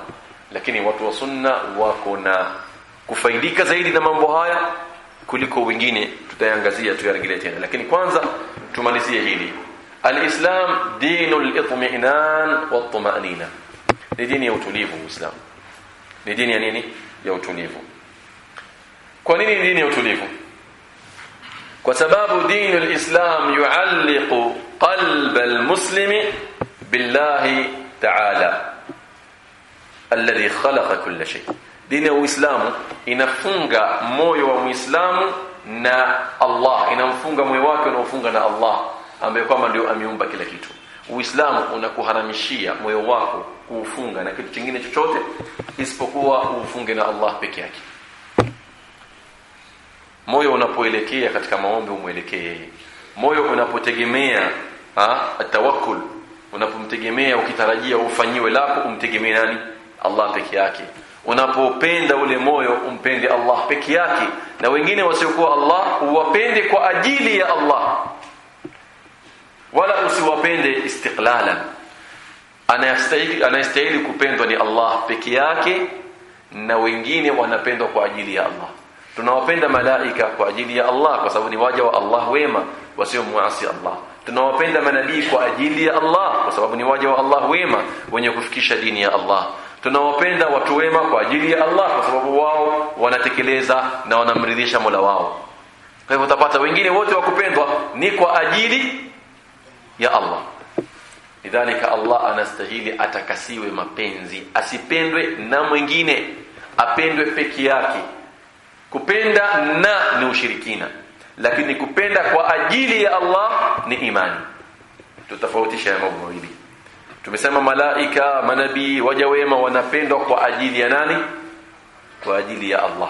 lakini watu wa sunna wako na kufaidika zaidi na mambo haya kuliko wengine tutaangazia tuyarejelea tena lakini kwanza tumalizie hili alislam dinul itmi'nan wat tumanina ni dini ya utulivu uislamu ni dini ya nini ya utulivu kwa nini dini ya utulivu kwa sababu dini alislam yualliqu qalb almuslimi billahi ta'ala alladhi khalaqa kulla shay dini ya uislamu inafunga moyo wa muislamu na Allah. Inamfunga moyo wake unaofunga na Allah ambaye kwamba ndio ameumba kila kitu. Uislamu unakuharamishia moyo wako kuufunga na kitu kingine chochote isipokuwa uufunge na Allah peke yake. Moyo unapoelekea katika maombi umwelekee yeye. Moyo unapotegemea atawakkul unapomtegemea ukitarajia ufanyiwe lako umtegemee nani? Allah peke yake unapopenda ule moyo umpende Allah peke yake. Na wengine wasiokuwa Allah uwapende kwa ajili ya Allah. Wala usiwapende istiqlalan. Anayestahili anayestahili kupendwa ni Allah peke yake na wengine wanapendwa kwa ajili ya Allah. Tunawapenda malaika kwa ajili ya Allah kwa sababu ni waja wa Allah wema wasiomuasi Allah. Tunawapenda manabii kwa ajili ya Allah kwa sababu ni waja wa Allah wema wenye kufikisha dini ya Allah tunawapenda watu wema kwa ajili ya Allah kwa sababu wao wanatekeleza na wanamridhisha Mola wao. Kwa hivyo utapata wengine wote wakupendwa ni kwa ajili ya Allah. Lidhalika Allah anastahili atakasiwe mapenzi asipendwe na mwingine apendwe peke yake. Kupenda na ni ushirikina lakini kupenda kwa ajili ya Allah ni imani. Tutafautisha mambo mawili tumesema malaika manabii waja wema wanapendwa kwa ajili ya nani? Kwa ajili ya Allah.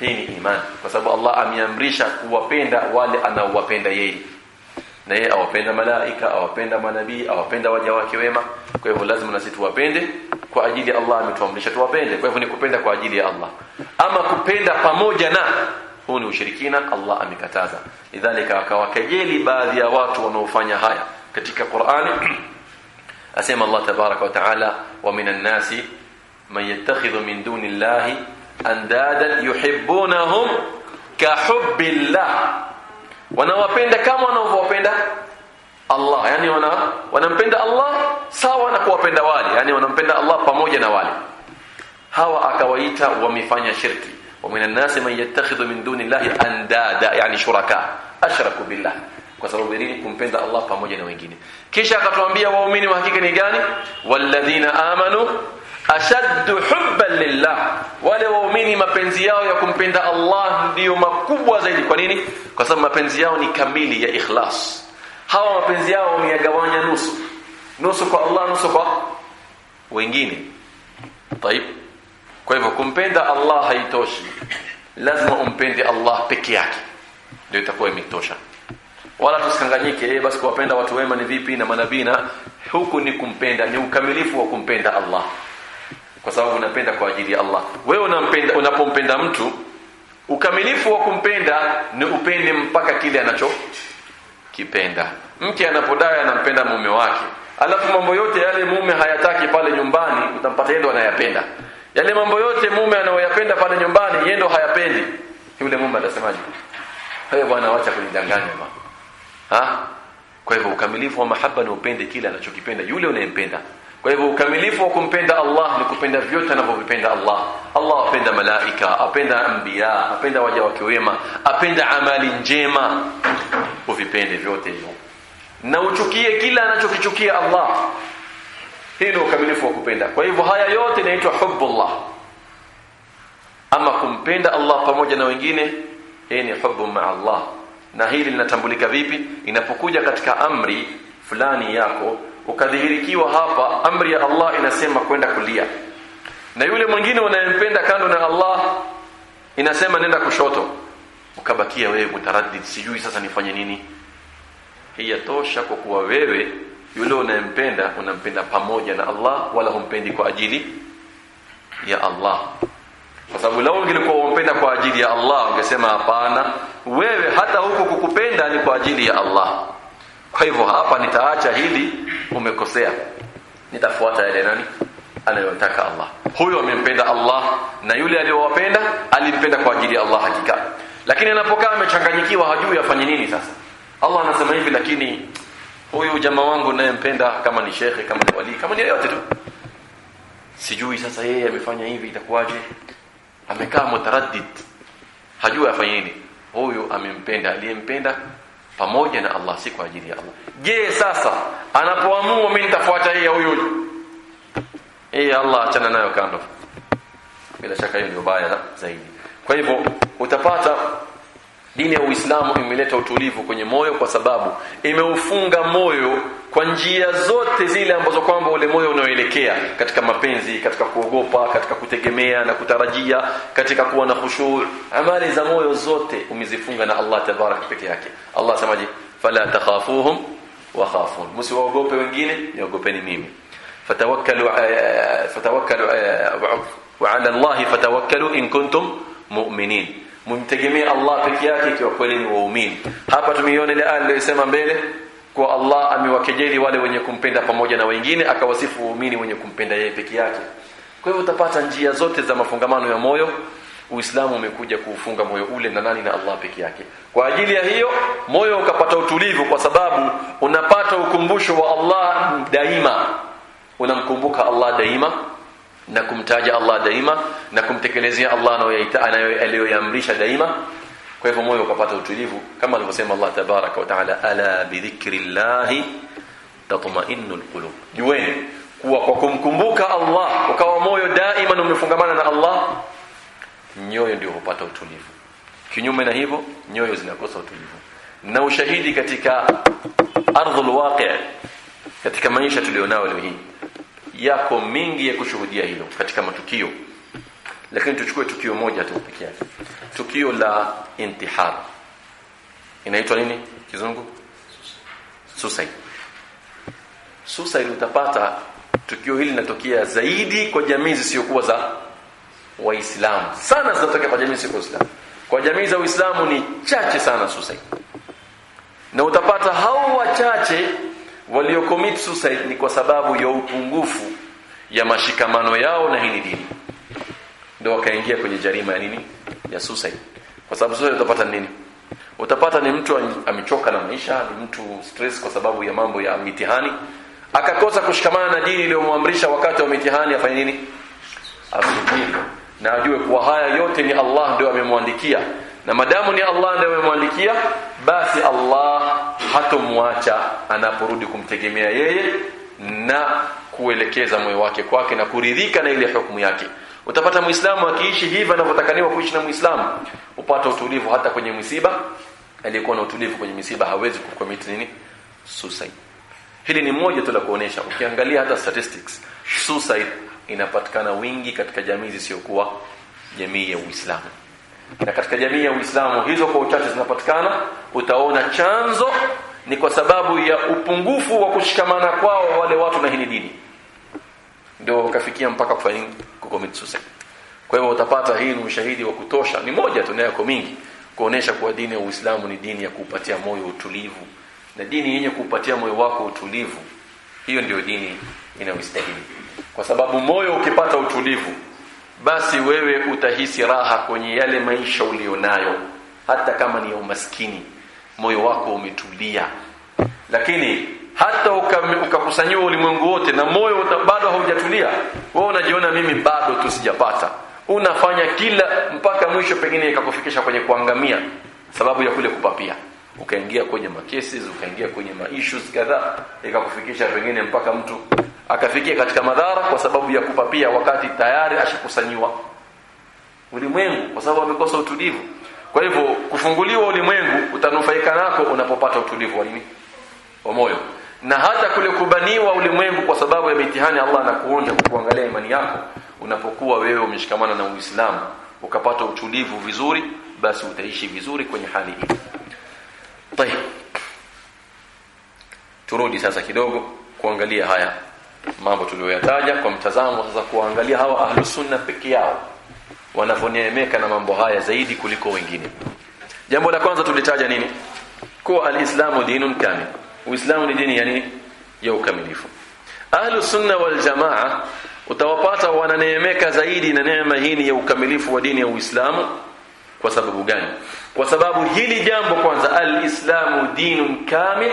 Hii ni imani. Kwa sababu Allah ameamrisha kuwapenda wale anaowapenda yeye. Na yeye awapenda malaika awapenda manabii awapenda waja wake wema. Kwa hivyo lazima nasi tuwapende kwa ajili ya Allah ametuamrisha tuwapende. Kwa hivyo ni kupenda kwa ajili ya Allah. Ama kupenda pamoja na huu ni ushirikina Allah amekataza. Lidhalika akawakejeli baadhi ya watu wanaofanya haya katika Qur'ani asema Allah tabaraka wa taala wa minan nasi man yattakhidhu min duni llahi andadan yuhibbunahum kahubbillah wanawapenda kama wanavyowapenda Allah yani wana wanampenda Allah sawa na kuwapenda wale yani wanampenda Allah pamoja na wale hawa akawaita wamefanya shirki wa minan nasi man yattakhidhu min duni llahi andada yani shuraka ashraku billah kwa sababu nini kumpenda Allah pamoja na wengine kisha akatuambia waumini wa hakika ni gani walladhina amanu ashaddu hubban lillah wale waumini mapenzi yao ya kumpenda Allah ndiyo makubwa zaidi kwa nini kwa sababu mapenzi yao ni kamili ya ikhlas hawa mapenzi yao wameyagawanya nusu nusu kwa Allah nusu kwa wengine طيب kwa hivyo kumpenda Allah haitoshi lazima umpende Allah peke yake ndio itakuwa imetosha wala tusikanganyike eh basi kuwapenda watu wema ni vipi na manabii na huku ni kumpenda ni ukamilifu wa kumpenda Allah. Kwa sababu unapenda kwa ajili ya Allah. Wewe unampenda unapompenda mtu ukamilifu wa kumpenda ni upende mpaka kile anacho kipenda mke anapodai anampenda mume wake. Alafu mambo yote yale mume hayataki pale nyumbani utampata yeye anayapenda. Yale mambo yote mume anayoyapenda pale nyumbani yeye ndo hayapendi. Yule mume atasemaje? Wewe bwana acha kunidanganya bwana ha? Kwa hivyo ukamilifu wa mahaba ni upende kile anachokipenda yule unayempenda. Kwa hivyo ukamilifu wa kumpenda Allah ni kupenda vyote anavyovipenda Allah. Allah apenda malaika apenda anbiya apenda waja wake wema apenda amali njema. Uvipende vyote hivyo. Na uchukie kila anachokichukia Allah. Hii ndio ukamilifu wa kupenda. Kwa hivyo haya yote inaitwa hubbullah. Ama kumpenda Allah pamoja na wengine hii ni hubbu ma Allah na hili linatambulika vipi? Inapokuja katika amri fulani yako ukadhihirikiwa hapa amri ya Allah inasema kwenda kulia. Na yule mwingine unayempenda kando na Allah inasema nenda kushoto. Ukabakia wewe mutaraddid sijui sasa nifanye nini. Hii tosha kwa kuwa wewe yule unayempenda unampenda pamoja na Allah wala humpendi kwa ajili ya Allah kwa sababu lao ungelikuwa umpenda kwa ajili ya Allah ungesema hapana. Wewe hata huko kukupenda ni kwa ajili ya Allah. Kwa hivyo hapa nitaacha hili umekosea. Nitafuata yale nani? Anayotaka Allah. Huyo amempenda Allah na yule aliyowapenda alimpenda kwa ajili ya Allah hakika. Lakini anapokaa amechanganyikiwa hajui afanye nini sasa. Allah anasema hivi lakini huyu jamaa wangu nayempenda kama ni shekhe kama ni wali kama ni yote tu. Sijui sasa yeye amefanya hivi itakuwaje amekaa mutaraddid. Hajua afanye nini. Huyu amempenda aliyempenda pamoja na Allah si kwa ajili ya Allah. Je sasa anapoamua mimi nitafuata yeye huyu? Eh Allah achana nayo kando. Bila shaka hiyo ndio baya zaidi. Kwa hivyo utapata dini ya Uislamu imeleta utulivu kwenye moyo kwa sababu imeufunga moyo kwa njia zote zile ambazo kwamba ule moyo unaoelekea katika mapenzi katika kuogopa katika kutegemea na kutarajia katika kuwa na khushu amali za moyo zote umezifunga na Allah tabarak peke yake. Allah semaje fala takhafuhum wa khafun. Msiwaogope wengine niogopeni mimi. Fatawakkalu fatawakkalu wa ala Allah fatawakkalu in kuntum mu'minin. Mumtegemee Allah peke yake ikiwa kweli ni waumini. Hapa tumeiona ile aya iliyosema mbele kwa Allah amewakejeli wale wenye kumpenda pamoja na wengine akawasifu waumini wenye kumpenda yeye peke yake. Kwa hivyo utapata njia zote za mafungamano ya moyo Uislamu umekuja kuufunga moyo ule na nani? Na Allah peke yake. Kwa ajili ya hiyo moyo ukapata utulivu kwa sababu unapata ukumbusho wa Allah daima. Unamkumbuka Allah daima na kumtaja Allah daima na kumtekelezea Allah anayoyaamrisha daima kwa hivyo moyo ukapata utulivu kama alivyosema Allah tabaraka wa taala ala bidhikrillah tatma'innul qulub jueni kuwa kwa kumkumbuka Allah ukawa moyo daima umefungamana na Allah nyoyo ndio hupata utulivu. Kinyume na hivyo nyoyo zinakosa utulivu. Na ushahidi katika ardhul waqi' katika maisha tulionao leo hii yako mingi ya kushuhudia hilo katika matukio lakini tuchukue tukio moja tu pekee yake. Tukio la intihar. Inaitwa nini? Kizungu? Suicide. Suicide utapata tukio hili linatokea zaidi kwa jamii zisizokuwa za waislamu. Sana zinatokea kwa jamii zisizokuwa waislamu. Kwa jamii za uislamu ni chache sana suicide. Na utapata hao wachache waliocommit suicide ni kwa sababu ya upungufu ya mashikamano yao na hili dini ndio wakaingia kwenye jarima ya nini? Ya suicide. Kwa sababu sasa utapata nini? Utapata ni mtu amechoka na maisha ni mtu stress kwa sababu ya mambo ya mitihani. Akakosa kushikamana na dini iliyomwamrisha wakati wa mitihani afanye nini? Asubiri na ajue kuwa haya yote ni Allah ndio amemwandikia. Na madamu ni Allah ndio amemwandikia basi Allah hatomwacha anaporudi kumtegemea yeye na kuelekeza moyo wake kwake na kuridhika na ile hukumu yake utapata muislamu akiishi hivi anavyotakaniwa kuishi na muislamu upata utulivu hata kwenye misiba. Aliyekuwa na utulivu kwenye misiba hawezi kucommit nini? Suicide. Hili ni moja tu la kuonesha. Ukiangalia hata statistics suicide inapatikana wingi katika jamii zisizokuwa jamii ya Uislamu. Na katika jamii ya Uislamu hizo kwa uchache zinapatikana utaona chanzo ni kwa sababu ya upungufu wa kushikamana kwao wale watu na hili dini. Ndio kafikia mpaka kufanya kucommit suicide. Kwa hivyo utapata hii ni ushahidi wa kutosha. Ni moja tu nayo mingi. Kuonesha kuwa dini ya Uislamu ni dini ya kupatia moyo utulivu. Na dini yenye kupatia moyo wako utulivu hiyo ndiyo dini inayostahili. Kwa sababu moyo ukipata utulivu basi wewe utahisi raha kwenye yale maisha ulionayo. Hata kama ni ya umaskini moyo wako umetulia. Lakini hata ukakusanyiwa ulimwengu wote na moyo bado haujatulia wewe unajiona mimi bado tu sijapata. Unafanya kila mpaka mwisho pengine ikakufikisha kwenye kuangamia sababu ya kule kupapia. Ukaingia kwenye makesi ukaingia kwenye maissues kadhaa ikakufikisha pengine mpaka mtu akafikia katika madhara kwa sababu ya kupapia wakati tayari ashakusanyiwa ulimwengu kwa sababu amekosa utulivu. Kwa hivyo kufunguliwa ulimwengu utanufaika nako unapopata utulivu wa nini? Wa moyo na hata kule kubaniwa ulimwengu kwa sababu ya mitihani Allah anakuonja kwa kuangalia imani yako unapokuwa wewe umeshikamana na Uislamu ukapata utulivu vizuri basi utaishi vizuri kwenye hali hii طيب turudi sasa kidogo kuangalia haya mambo tuliyoyataja kwa mtazamo sasa kuangalia hawa ahlus sunna peke yao wanavyoneemeka na mambo haya zaidi kuliko wengine jambo la kwanza tulitaja nini kuwa alislamu dinun kamil uislamu ni dini yani ya ukamilifu. Ahlus sunna wal jamaa utawapata wananeemeka zaidi na neema hii ya ukamilifu wa dini ya uislamu. Kwa sababu gani? Kwa sababu hili jambo kwanza al-Islamu dinun kamil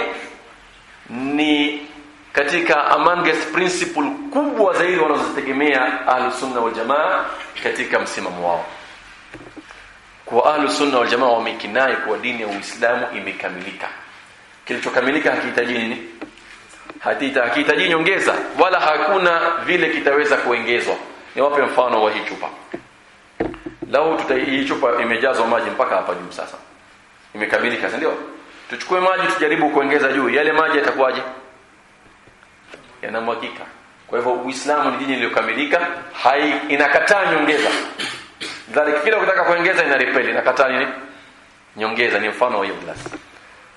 ni katika amongst principle kubwa zaidi wanazozitegemea ahlus sunna wal jamaa katika msimamo wao. Kwa ahlus sunna wal jamaa wamekinai kwa dini ya Uislamu imekamilika kilichokamilika hakihitaji nini? Hakihitaji nyongeza wala hakuna vile kitaweza kuongezwa. Niwape mfano wa hii chupa. Lau hii chupa imejazwa maji mpaka hapa juu sasa. Imekamilika ndio? Tuchukue maji tujaribu kuongeza juu. Yale maji yatakuwaje? Yanamwagika. Kwa hivyo uislamu ni dini iliyokamilika hai inakataa nyongeza. Dhalika kila ukitaka kuongeza ina repel inakataa nini? Nyongeza ni mfano wa hiyo glass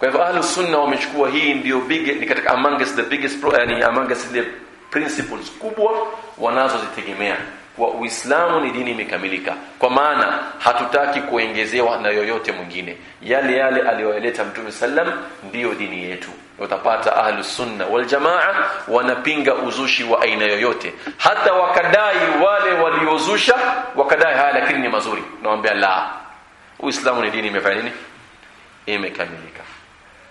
kwa hivyo ahlus sunna wamechukua hii ndio big ni katika amongst the biggest pro, yani amongst the principles kubwa wanazozitegemea. Kwa uislamu ni dini imekamilika. Kwa maana hatutaki kuongezewa na yoyote mwingine. Yale yale aliyoyaleta mtume sallam ndiyo dini yetu. Utapata ahlus sunna wal jamaa wanapinga uzushi wa aina yoyote. Hata wakadai wale waliozusha wakadai haya lakini ni mazuri. Naomba la. Uislamu ni dini imefanya nini? Imekamilika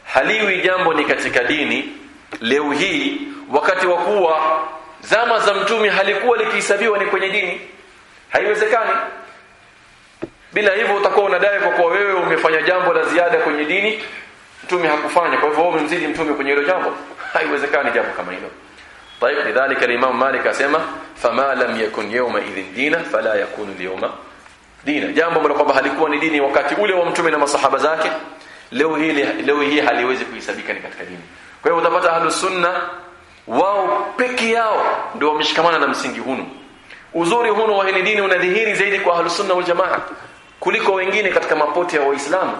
haliwi jambo ni katika dini leo hii wakati wa kuwa zama za mtume halikuwa likihesabiwa ni kwenye dini haiwezekani bila hivyo utakuwa unadai kwa kuwa wewe umefanya jambo la ziada kwenye dini mtume hakufanya kwa hivyo wewe umemzidi mtume kwenye hilo jambo haiwezekani jambo kama hilo طيب لذلك الامام مالك asema fama lam yakun yawma idhin dina fala yakunu al dina jambo ambalo kwamba halikuwa ni dini wakati ule wa mtume na masahaba zake leo hii leo hii haliwezi kuhesabika ni katika dini. Kwa hiyo utapata ahlu sunna wao peke yao ndio wameshikamana na msingi hunu. Uzuri huno wa hili dini unadhihiri zaidi kwa ahlu sunna wal jamaa kuliko wengine katika mapote ya waislamu.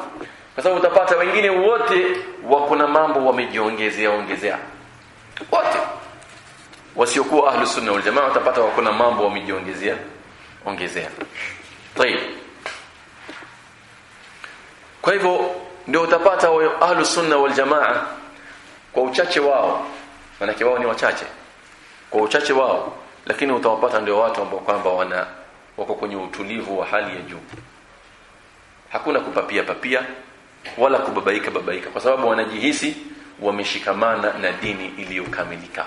Kwa sababu utapata wengine wote wako na mambo wamejiongezea ongezea. Wote. Wasiokuwa ahlu sunna wal jamaa utapata wako na mambo wamejiongezea ongezea. Tayeb. Kwa hivyo ndio utapata ahlu sunna wal jamaa kwa uchache wao. Manake wao ni wachache. Kwa uchache wao lakini utawapata ndio watu ambao kwamba wana wako kwenye utulivu wa hali ya juu. Hakuna kupapia papia wala kubabaika babaika kwa sababu wanajihisi wameshikamana na dini iliyokamilika.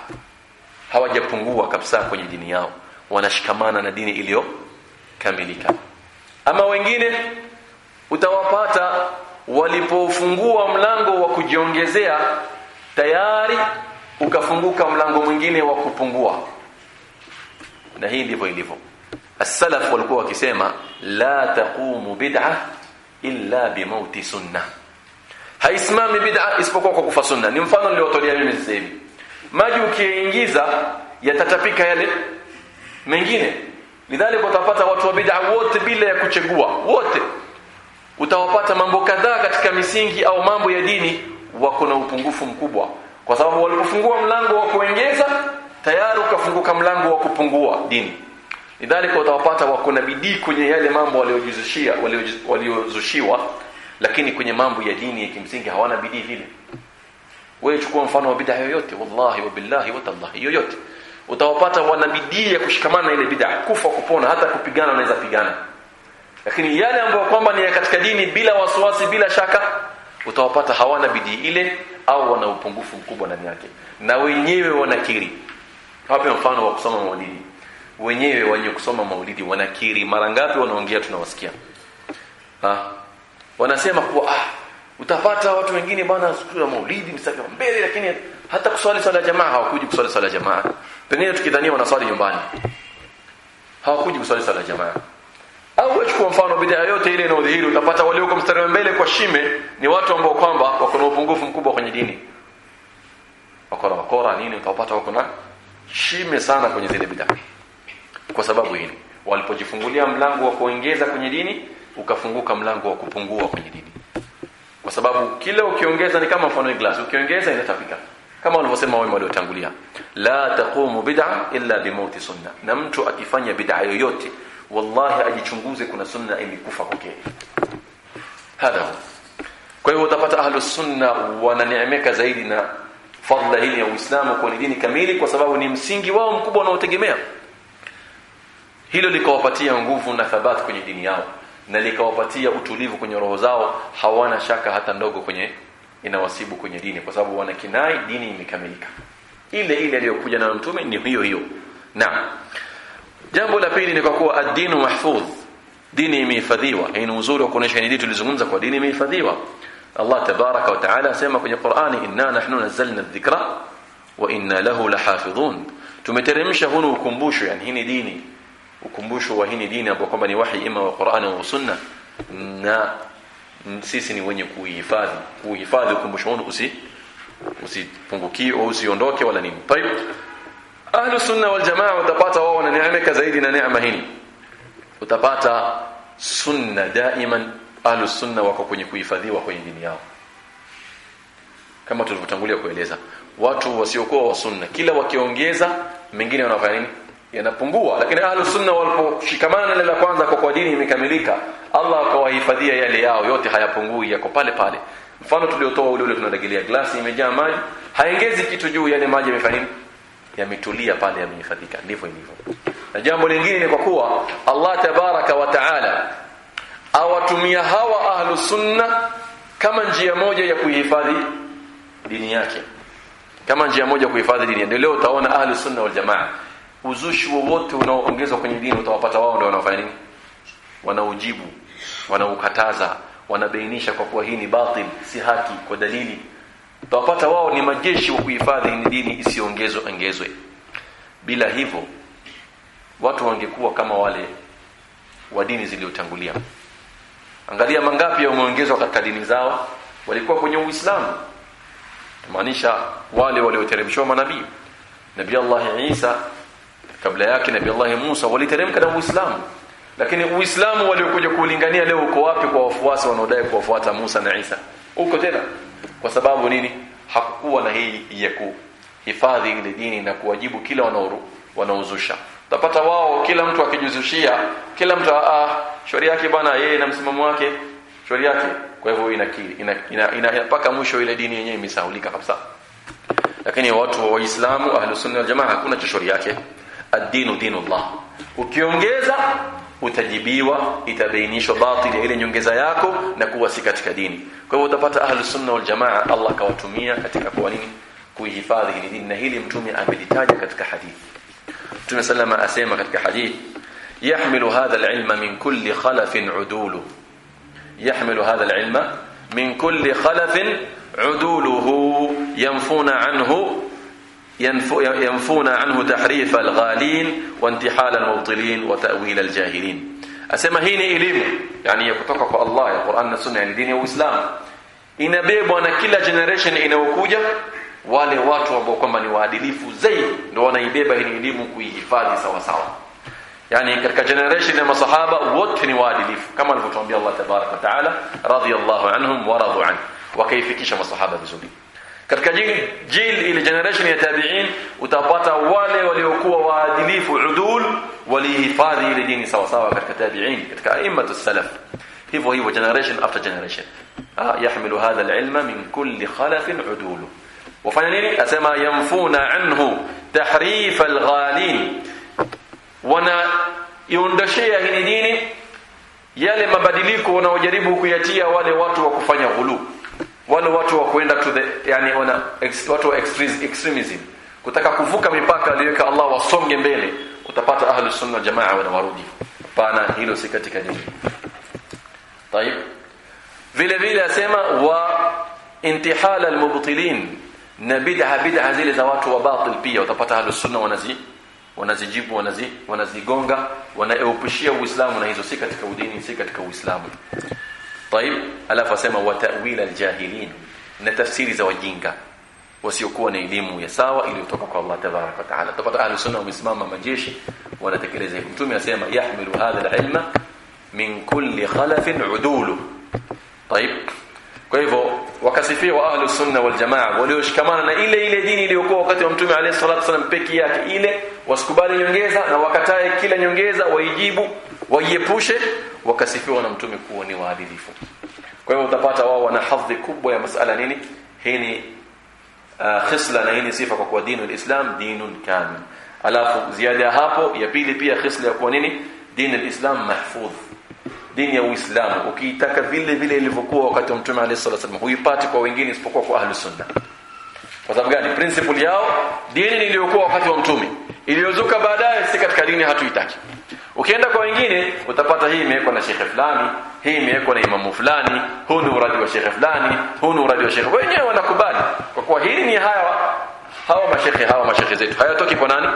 Hawajapungua kabisa kwenye dini yao. Wanashikamana na dini iliyokamilika. Ama wengine utawapata walipofungua mlango wa kujiongezea tayari ukafunguka mlango mwingine wa kupungua. Na hii ndivyo ilivyo. As-salaf walikuwa wakisema la taqumu bid'ah illa bimauti sunna. Haisimami bid'a isipokuwa kwa kufa sunna. Ni mfano niliotolea mimi sasa hivi. Maji ukiingiza yatatapika yale mengine. Lidhalika utapata watu wa bid'a wote bila ya kuchegua. Wote utawapata mambo kadhaa katika misingi au mambo ya dini wako na upungufu mkubwa. Kwa sababu walipofungua mlango wa kuongeza tayari ukafunguka mlango wa kupungua dini. Lidhalika utawapata wako na bidii kwenye yale mambo waliojizushia waliozushiwa lakini kwenye mambo ya dini ya kimsingi hawana bidii vile. Wewe chukua mfano wa bid'a yoyote wallahi wa billahi wa tallahi yoyote. Utawapata wana bidii ya kushikamana na ile bid'a. Kufa kupona hata kupigana wanaweza pigana lakini yale ambayo kwamba ni katika dini bila wasiwasi bila shaka utawapata hawana bidii ile au wana upungufu mkubwa ndani yake. Na wenyewe wanakiri. Hapo mfano wa kusoma maulidi. Wenyewe wenye kusoma maulidi wanakiri. Mara ngapi wanaongea tunawasikia? Ha? wanasema kuwa ah utapata watu wengine bwana siku ya maulidi mstari mbele lakini hata kuswali swala ya jamaa hawakuji kuswali swala ya jamaa. Pengine tukidhania wanaswali nyumbani. Hawakuji kuswali swala ya jamaa au wachukua mfano bid'a yote ile inayodhihiri. Utapata walioko mstari wa mbele kwa shime ni watu ambao kwamba wako na upungufu mkubwa kwenye dini. Wakora wakora nini utapata wako na shime sana kwenye zile bid'a kwa sababu hili walipojifungulia mlango wa kuongeza kwenye dini ukafunguka mlango wa kupungua kwenye dini. Kwa sababu kila ukiongeza ni kama mfano glass ukiongeza inatapika. Kama walivyosema wao waliotangulia. La taqumu bid'a illa bimauti sunna. Na mtu akifanya bid'a yoyote wallahi ajichunguze kuna sunna imekufa kwake. Hadha kwa hiyo utapata ahlu sunna wananeemeka zaidi na fadhila hili ya Uislamu kwa dini kamili kwa sababu ni msingi wao mkubwa unaotegemea hilo likawapatia nguvu na thabati kwenye dini yao na likawapatia utulivu kwenye roho zao. Hawana shaka hata ndogo kwenye inawasibu kwenye dini kwa sababu wanakinai dini imekamilika. Ile ile aliyokuja na mtume ni hiyo hiyo. Naam jambo la pili ni kwa kuwa ad-dinu mahfudh. Dini imehifadhiwa. Hii ni uzuri wa kuonesha ni dini tulizungumza kwa dini imehifadhiwa. Allah tabaraka wa taala kwenye Qur'ani inna nahnu nazzalna adh-dhikra wa inna lahu lahafidhun. Tumeteremsha hunu ukumbusho yani hii ni dini. Ukumbusho wa hii dini ambao kwamba ni wahi ima wa Qur'ani au sunna na sisi ni wenye kuihifadhi. Kuihifadhi ukumbusho huu usipungukie au usiondoke wala nini ahlu sunna wal jamaa utapata wao na neema zaidi na neema hii. Utapata sunna daiman ahlu sunna wako kwenye kuhifadhiwa kwenye dini yao. Kama tulivyotangulia kueleza watu wasiokuwa wa sunna kila wakiongeza mengine wanafanya nini? Yanapungua. Lakini ahlu sunna waliposhikamana na la kwanza kwa kwa dini imekamilika Allah akawahifadhia yale yao yote hayapungui yako pale pale. Mfano tuliotoa ule ule tunadagilia glasi imejaa maji haengezi kitu juu yale maji yamefanya nini yametulia pale yamehifadhika. Ndivyo ilivyo. Na jambo lingine ni kwa kuwa Allah tabaraka wa taala awatumia hawa ahlu sunna kama njia moja ya kuhifadhi dini yake. Kama njia moja kuhifadhi dini. Ndio leo utaona ahlu sunna wal jamaa. Uzushi wowote unaoongezwa kwenye dini utawapata wao ndio wanafanya nini? Wanaujibu wanaukataza wanabainisha kwa kuwa hii ni batil si haki kwa dalili utawapata wao ni majeshi wa kuhifadhi dini isiongezwe ongezwe. Bila hivyo watu wangekuwa kama wale wa dini zilizotangulia angalia mangapi wameongezwa katika dini zao walikuwa kwenye uislamu. Maanisha wale walioteremshwa manabii. Nabii Allah Isa kabla yake nabii Allah Musa waliteremka na uislamu. Lakini uislamu waliokuja kulingania leo uko wapi kwa wafuasi wanaodai kuwafuata Musa na Isa? Uko tena kwa sababu nini? Hakukuwa na hii ya kuhifadhi ile dini na kuwajibu kila wanaoru wanaozusha. Utapata wao kila mtu akijuzushia kila mtu ah shauri yake bwana yeye na msimamo wake shauri yake. Kwa hivyo inakili ina, ina, ina, ina paka mwisho ile dini yenyewe imesahulika kabisa. Lakini watu wa waislamu ahlus sunna wal jamaa hakuna cha shauri yake. Ad-dinu dinullah. Ukiongeza utajibiwa itabainishwa batili ile nyongeza yako na kuwa si katika dini kwa hivyo utapata ahlus sunna wal jamaa Allah kawatumia katika kwa nini kuihifadhi hili dini na hili mtume amelitaja katika hadithi mtume sallama asema katika hadithi يحمل هذا العلم من كل خلف عدوله يحمل هذا العلم من كل خلف عدوله ينفون عنه ينفون عنه تحريف الغالين وانتحال المبطلين وتأويل الجاهلين asema hii ni elimu yani ya kutoka kwa Allah ya Qur'an na Sunna yani dini ya Uislamu inabebwa na kila generation inayokuja wale watu ambao kwamba ni waadilifu zaidi ndio wanaibeba hii elimu kuihifadhi sawa sawa yani katika generation ya masahaba wote ni waadilifu kama alivyotuambia Allah tabarak wa taala radiyallahu anhum wa radu an wakaifikisha masahaba vizuri katika jil, ile generation ya tabi'in utapata wale waliokuwa waadilifu udul walihifadhi ile dini sawa sawa katika tabi'in katika aimatu salaf. Hivyo hivyo generation after generation. Ah yahmilu hadha alilma min kulli khalafin udulu wafanya nini? Asema yamfuna anhu tahrif alghalin. Wana yondoshia hili dini yale mabadiliko wanaojaribu kuyatia wale watu wa kufanya ghulu wale watu wa kwenda to the yani wana ex, watu wa extremism kutaka kuvuka mipaka aliyoweka Allah wasonge mbele utapata ahlu sunna jamaa wanawarudi pana hilo si katika dini طيب vile vile asema wa intihala almubtilin na bid'a bid'a zile za watu wa batil pia utapata ahlu sunna wanazi wanazijibu wanazi wanazigonga wanaepushia uislamu na hizo si katika udini si katika uislamu طيب alafu asema wa ta'wil aljahilin na tafsiri za wajinga wasiokuwa na elimu ya sawa iliyotoka kwa Allah tabarak wa taala tupata ahli sunna wamesimama majeshi wanatekeleza hivyo mtume asema yahmilu hadha alilma min kulli khalafin udulu طيب kwa hivyo wakasifiwa ahlu sunna wal jamaa walioshikamana na ile ile dini iliyokuwa wakati wa mtume alayhi salatu wasallam peke yake ile wasikubali nyongeza na wakatae kila nyongeza waijibu waiepushe wakasifiwa na mtume kuwa ni waadilifu. Kwa hivyo utapata wao wana hadhi kubwa ya masala nini? Hii ni uh, khisla na hii ni sifa kwa kuwa dinu islam dinun kamil. Alafu ziada hapo ya pili pia khisla ya kuwa nini? Dini islam mahfudh. Dini ya uislamu. Ukiitaka vile vile ilivyokuwa wakati wa mtume alayhi salatu wasallam huipati kwa wengine isipokuwa kwa ahlus sunnah kwa sababu gani? Principle yao dini iliyokuwa wakati wa Mtume. Iliyozuka baadaye si katika dini hatuitaki. Ukienda kwa wengine utapata hii imewekwa na shekhe fulani hii imewekwa na imamu fulani huu ni uradi wa shekhe fulani huu ni uradi wa shekhe wenyewe wanakubali. Kwa kuwa hili ni hawa hawa mashekhe hawa mashekhe zetu. Hayatoki kwa nani?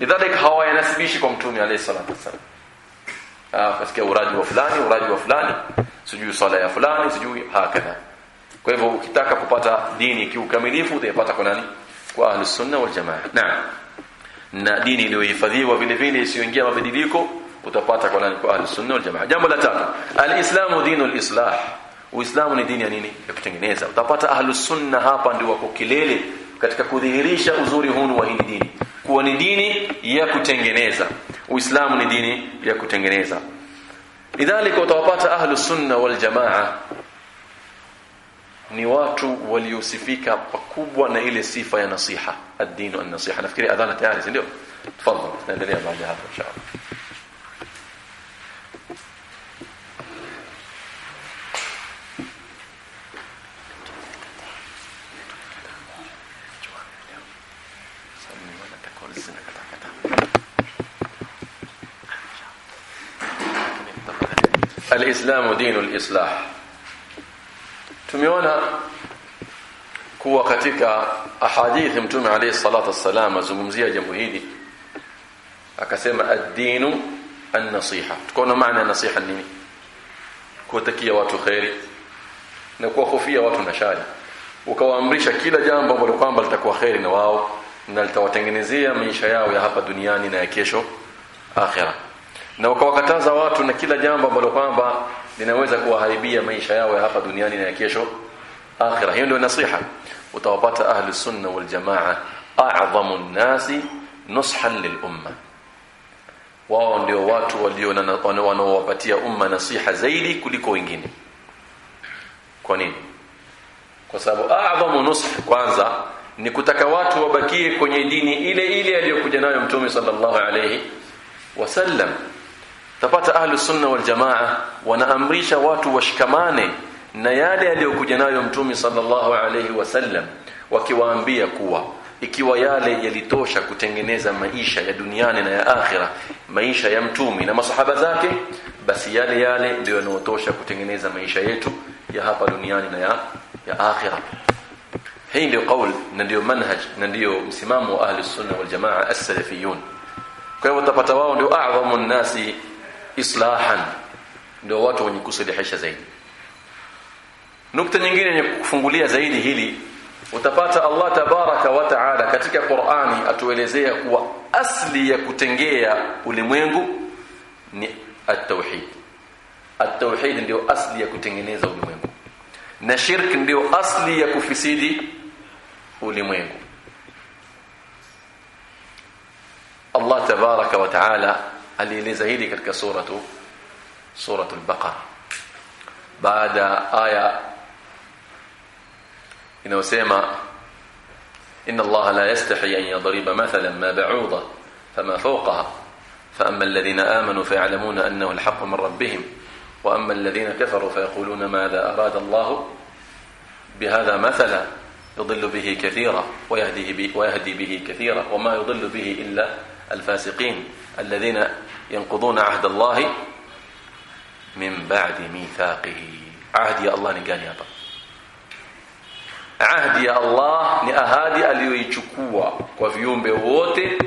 Lidhalika hawayanasibishi kwa mtume alayhi salatu wasallam ah kasikia uradi wa fulani uradi wa fulani sijui sala ya fulani sijui hakadha kwa hivyo ukitaka kupata dini kiukamilifu utaipata kwa nani? Kwa ahlus sunna wal jamaa. Naam. Na dini iliyohifadhiwa vile vile isiyoingia mabadiliko utapata kwa nani? Kwa ahlus sunna wal jamaa. Jambo la tatu alislamu dinul islah uislamu ni dini ya nini? Ya kutengeneza. Utapata ahlus sunna hapa ndio wako kilele katika kudhihirisha uzuri huu wa hii dini. Kuwa ni dini ya kutengeneza. Uislamu ni dini ya kutengeneza. Lidhalika utawapata ahlus sunna wal jamaa ni watu waliosifika pakubwa na ile sifa ya nasiha ad-dinu an-nasiha nafikiri adhana tayari ndio tafadhali tunaendelea baada hapo inshallah الإسلام دين الإصلاح tumeona kuwa katika ahadithi mtume alayhi salatu wassalam azungumzia jambo hili. Akasema ad-dinu an-nasiha. Tukaona maana ya nasiha nini? Kuwatakia watu khairi na kuwahofia watu na shari. Ukawaamrisha kila jambo ambalo kwamba litakuwa khairi na wao na litawatengenezea maisha yao ya hapa duniani na ya kesho akhira na ukawakataza watu na kila jambo ambalo kwamba linaweza kuwaharibia maisha yao ya hapa duniani na ya kesho akhira hiyo ndio nasiha. Utawapata ahli sunna wal jamaa a'zamu an-nasi nushan lil umma. Wao ndio watu walio wanaowapatia umma nasiha zaidi kuliko wengine. Kwa nini? Kwa sababu a'zamu nush kwanza ni kutaka watu wabakie kwenye dini ile ile aliyokuja nayo mtume sallallahu alayhi wasallam tapata ahlu sunna wal jamaa wanaamrisha watu washikamane na yale aliyokuja nayo mtume sallallahu alayhi wasallam wakiwaambia kuwa ikiwa yale yalitosha kutengeneza maisha ya duniani na ya akhira maisha ya mtume na masahaba zake basi yale yale ndio yanayotosha kutengeneza maisha yetu ya hapa duniani na ya, ya akhira. Hii ndio kauli na ndio manhaj na ndio msimamo wa ahli sunna wal jamaa as-salafiyun. Kwa hivyo utapata wao ndio a'zamu nasi islahan. Ndio watu wenye kusuluhisha zaidi. Nukta nyingine yenye kufungulia zaidi hili utapata Allah tabaraka wa taala katika Qur'ani atuelezea kuwa asli ya kutengea ulimwengu ni at-tauhid. At-tauhid ndio asli ya kutengeneza ulimwengu. Na shirk ndio asli ya kufisidi ulimwengu. Allah tabaraka wa taala alieleza hili katika suratu suratul baqara baada aya inayosema inna Allah la yastahi an yadriba mathalan ma ba'uda fama fawqaha فأما الذين آمنوا فيعلمون أنه الحق من ربهم وأما الذين كفروا فيقولون ماذا أراد الله بهذا مثلا يضل به كثيرا ويهدي ويهدي به كثيرا وما يضل به إلا الفاسقين الذين ينقضون عهد الله من بعد ميثاقه عهد يا الله نقاني hapa ahdi ya Allah ni ahadi aliyoichukua kwa viumbe wote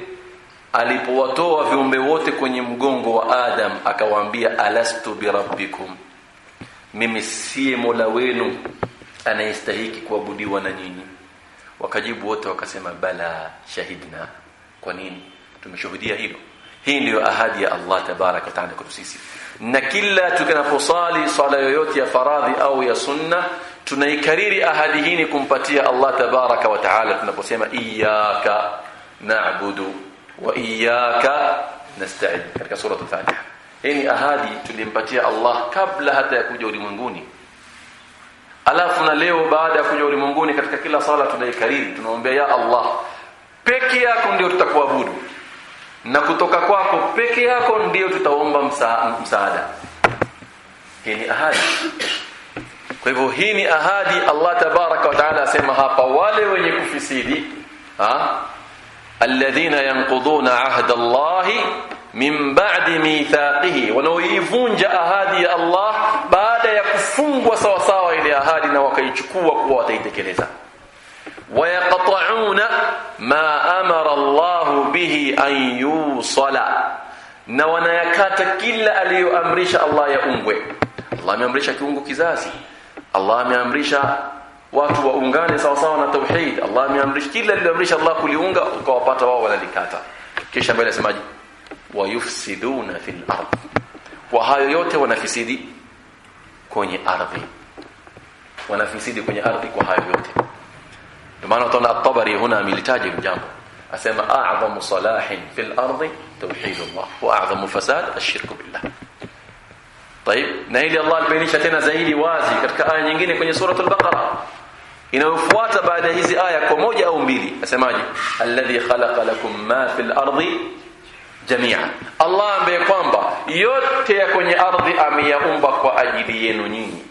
alipowatoa viumbe wote kwenye mgongo wa Adam akawaambia alastu birabbikum mimi siye mola wenu anayestahiki kuabudiwa na nyinyi wakajibu wote wakasema bala shahidna kwa nini tumeshuhudia hilo. Hii ndiyo ahadi ya Allah tabaraka taala kwa sisi. Na kila tukinaposali swala yoyote ya faradhi au ya sunna tunaikariri ahadi hii ni kumpatia Allah tabaraka wa tunaposema iyyaka na'budu wa iyyaka nasta'in katika sura al-Fatiha. Hii ni ahadi tulimpatia Allah kabla hata ya kuja ulimwenguni. Alafu na leo baada ya kuja ulimwenguni katika kila sala tunaikariri tunaombea ya Allah peke yako ndio tutakuabudu na kutoka kwako peke yako ndio tutaomba msa, msaada hii ni ahadi kwa hivyo hii ni ahadi Allah tabaraka wa taala asema hapa wale wenye kufisidi ha alladhina yanquduna ahda Allah min ba'di mithaqihi wanaoivunja ahadi ya Allah baada ya kufungwa sawa sawa ile ahadi na wakaichukua kuwa wataitekeleza wayaqta'una ma amara Allahu bihi an yusala, na wanayakata kila aliyoamrisha Allah yaungwe. Allah ameamrisha kiungo kizazi, Allah ameamrisha watu waungane sawa sawa na tauhid. Allah ameamrisha kila aliyoamrisha Allah kuliunga, ukawapata wao wanalikata. Kisha mbele asemaje? wayufsiduna fil ardh, kwa hayo yote wanafisidi kwenye ardhi, wanafisidi kwenye ardhi kwa hayo yote. Ndio maana utaona at-Tabari huna amelitaja jambo. Asema a'zamu salahin fil ardi tauhidullah wa a'zamu fasad ash-shirku billah. Tayib, na hili Allah alibainisha tena zaidi wazi aya nyingine kwenye sura al-Baqara inayofuata baada hizi aya kwa moja au mbili. Asemaje? Alladhi khalaqa lakum ma fil ardi jamia. Allah ambaye kwamba yote ya kwenye ardhi ameyaumba kwa ajili yenu nyinyi.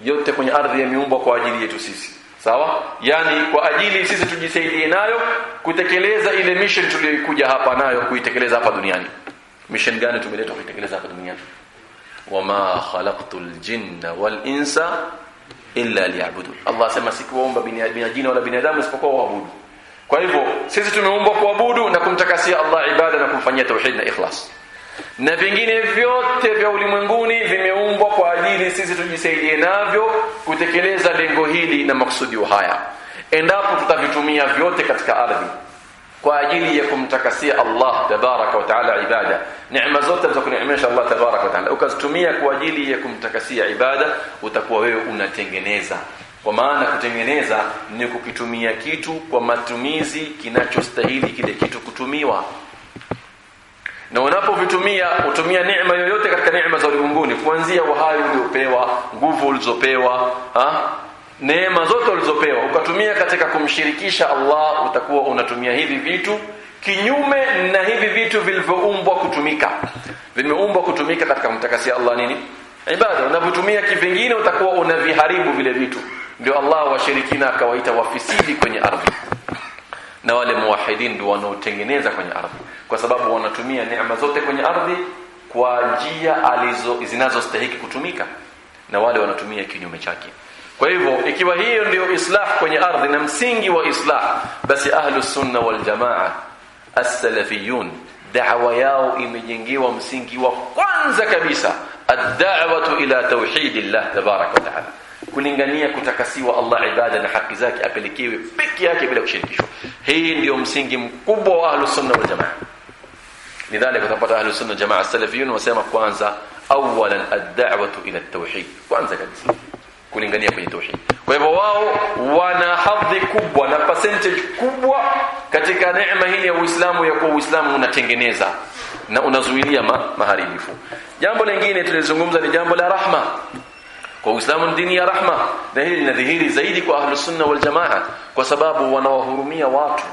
Yote kwenye ardhi yameumbwa kwa ajili yetu sisi sawa? Yani kwa ajili sisi tujisaidie nayo kutekeleza ile mission tuliyokuja hapa nayo kuitekeleza hapa duniani. Mission gani tumeletwa kuitekeleza hapa duniani? Wama khalaqtul jinna wal insa illa liya'budun. Allah sema sikuomba binadamu wala binadamu isipokuwa waabudu. Kwa hivyo sisi tumeumbwa kuabudu na kumtakasia Allah ibada na kumfanyia tauhid na ikhlas na vingine vyote vya ulimwenguni vimeumbwa kwa ajili sisi tujisaidie navyo kutekeleza lengo hili na maksudio haya. Endapo tutavitumia vyote katika ardhi kwa ajili ya kumtakasia Allah tabaraka wa taala ibada neema zote za kuneemesha Allah tabaraka wa taala ukazitumia kwa ajili ya kumtakasia ibada utakuwa wewe unatengeneza. Kwa maana kutengeneza ni kukitumia kitu kwa matumizi kinachostahili kile kitu kutumiwa na unapovitumia utumia neema yoyote katika neema za ulimwenguni kuanzia uhai uliopewa nguvu ulizopewa neema zote ulizopewa ukatumia katika kumshirikisha Allah utakuwa unatumia hivi vitu kinyume na hivi vitu vilivyoumbwa kutumika. Vimeumbwa kutumika katika kumtakasia Allah nini? Ibada. Unapotumia kivingine utakuwa unaviharibu vile vitu. Ndio Allah washirikina akawaita wafisidi kwenye ardhi na wale muwahidin ndio wanaotengeneza kwenye ardhi. Kwa sababu wanatumia neema zote kwenye ardhi kwa njia alizo zinazostahili kutumika na wale wanatumia kinyume chake. Kwa hivyo ikiwa hiyo ndio islah kwenye ardhi na msingi wa islah basi ahlus sunna wal jamaa as-salafiyun da'wa yao imejengewa msingi wa kwanza kabisa ad-da'watu ila tauhidillah tabarak wa ta'ala kulingania kutakasiwa Allah ibada na haki zake apelekewe peke yake bila kushirikishwa. Hii ndio msingi mkubwa wa ahlus sunna wal jamaa. Lidhalika utapata ahlus sunna jamaa salafiyun wasema kwanza awalan ad-da'watu ila at-tauhid kwanza kabisa kulingania kwenye tauhid kwa hivyo wao wana hadhi kubwa na percentage kubwa katika neema hii ya Uislamu ya kuwa Uislamu unatengeneza na unazuilia ma, maharibifu. Jambo lingine tulizungumza ni jambo la rahma kwa Uislamu ni dini ya rahma. Na hili zaidi kwa ahlus sunna wal jamaa kwa sababu wanawahurumia watu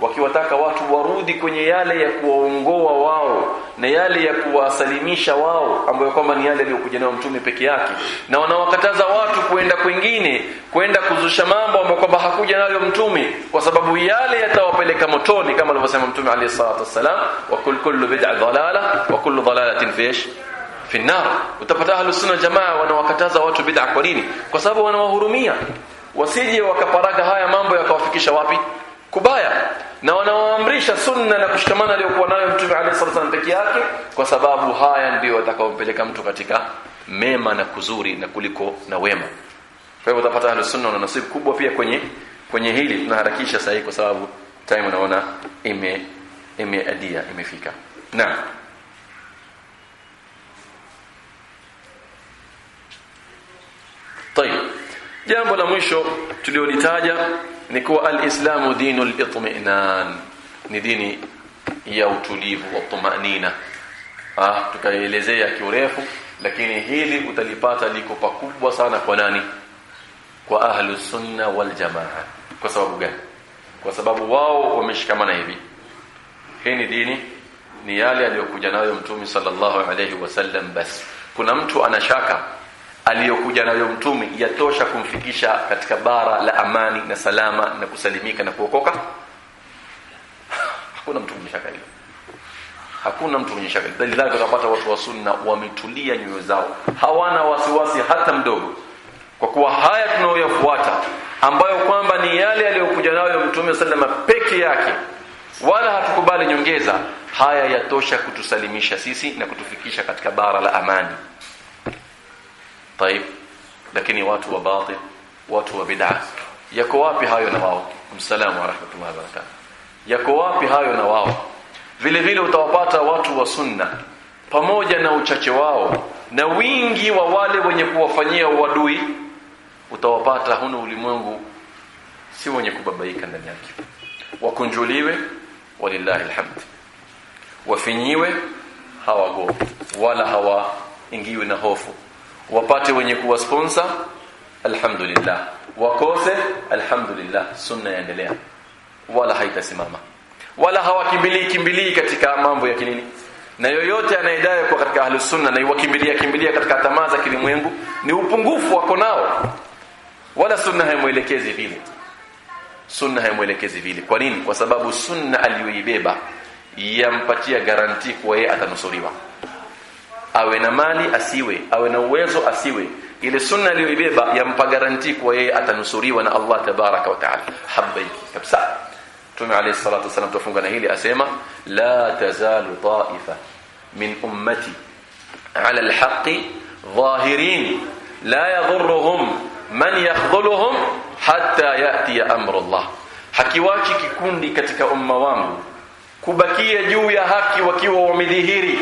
wakiwataka watu warudi kwenye yale ya kuwaongoa wao na yale ya kuwasalimisha wao ambayo kwamba ni yale aliyokuja nayo mtume peke yake. Na wanawakataza watu kwenda kwingine kwenda kuzusha mambo ambayo kwamba hakuja nayo mtume kwa sababu yale yatawapeleka motoni kama alivyosema mtume aliye salatu wasalam wa kullu bid'a dhalala wa kullu dhalalatin fi nar utapata ahlu sunna jamaa wanawakataza watu bid'a. Kwa nini? Kwa sababu wanawahurumia. Wasije wakaparaga haya mambo yakawafikisha wapi? Kubaya. Na wanaoamrisha sunna na kushikamana aliyokuwa nayo mtume alayhi salatu peke yake kwa sababu haya ndio watakaompeleka mtu katika mema na kuzuri na kuliko na wema. Kwa hivyo utapata ahlus sunna nasibu kubwa pia kwenye kwenye hili. Tunaharakisha sahihi kwa sababu time unaona ime imeadia imefika. Naam Tayeb. Jambo la mwisho tuliolitaja ni kuwa al-Islamu dinul. Ni dini ya utulivu wa tumanina. Ah, tukaelezea kiurefu lakini hili utalipata liko pakubwa sana kwa nani? Kwa ahlu sunna wal jamaa. Kwa sababu gani? Kwa sababu wao wameshikamana hivi. Hii ni dini ni yale aliyokuja nayo Mtume sallallahu alayhi wasallam bas Kuna mtu anashaka aliyokuja nayo mtume yatosha kumfikisha katika bara la amani na salama na kusalimika na kuokoka? Hakuna mtu mwenye shaka hilo. Hakuna mtu mwenye shaka. Dalili watu wa sunna wametulia nyoyo zao. Hawana wasiwasi hata mdogo. Kwa kuwa haya tunayoyafuata ambayo kwamba ni yale aliyokuja nayo mtume sallama peke yake wala hatukubali nyongeza haya yatosha kutusalimisha sisi na kutufikisha katika bara la amani taib lakini watu wa batil watu wa bid'a yako wapi hayo na wao? Msalamu warahmatullahi wabarakatuh. Yako wapi hayo na wao? Vile vile utawapata watu wa sunna pamoja na uchache wao na wingi wa wale wenye kuwafanyia uadui utawapata huna ulimwengu si wenye kubabaika ndani yake. Wakunjuliwe walillahi alhamd. Wafinyiwe hawago wala hawaingiwe na hofu wapate wenye kuwa sponsor alhamdulillah. Wakose alhamdulillah. Sunna yaendelea. Wala haitasimama. Wala hawakimbilii kimbilii katika mambo ya kinini. Na yoyote anayedai kwa katika ahlus sunna na iwakimbilia kimbilia katika tamaa za kilimwengu ni upungufu wako nao. Wala sunna haimuelekezi vile. Sunna haimuelekezi vile. Kwa nini? Kwa sababu sunna aliyoibeba yampatia garanti kwa yeye atanusuriwa awe na mali asiwe awe na uwezo asiwe ile sunna aliyoibeba yampa garanti kuwa yeye atanusuriwa na Allah tabaraka wa taala habaiki kabisa Mtume عليه الصلاه والسلام tufunga na hili asema la tazalu ta'ifa min ummati ala alhaqi dhahirin la yadhurruhum man yakhdhuluhum hatta yati amru Allah hakiwachi kikundi katika umma wangu kubakia juu ya haki wakiwa wamedhihiri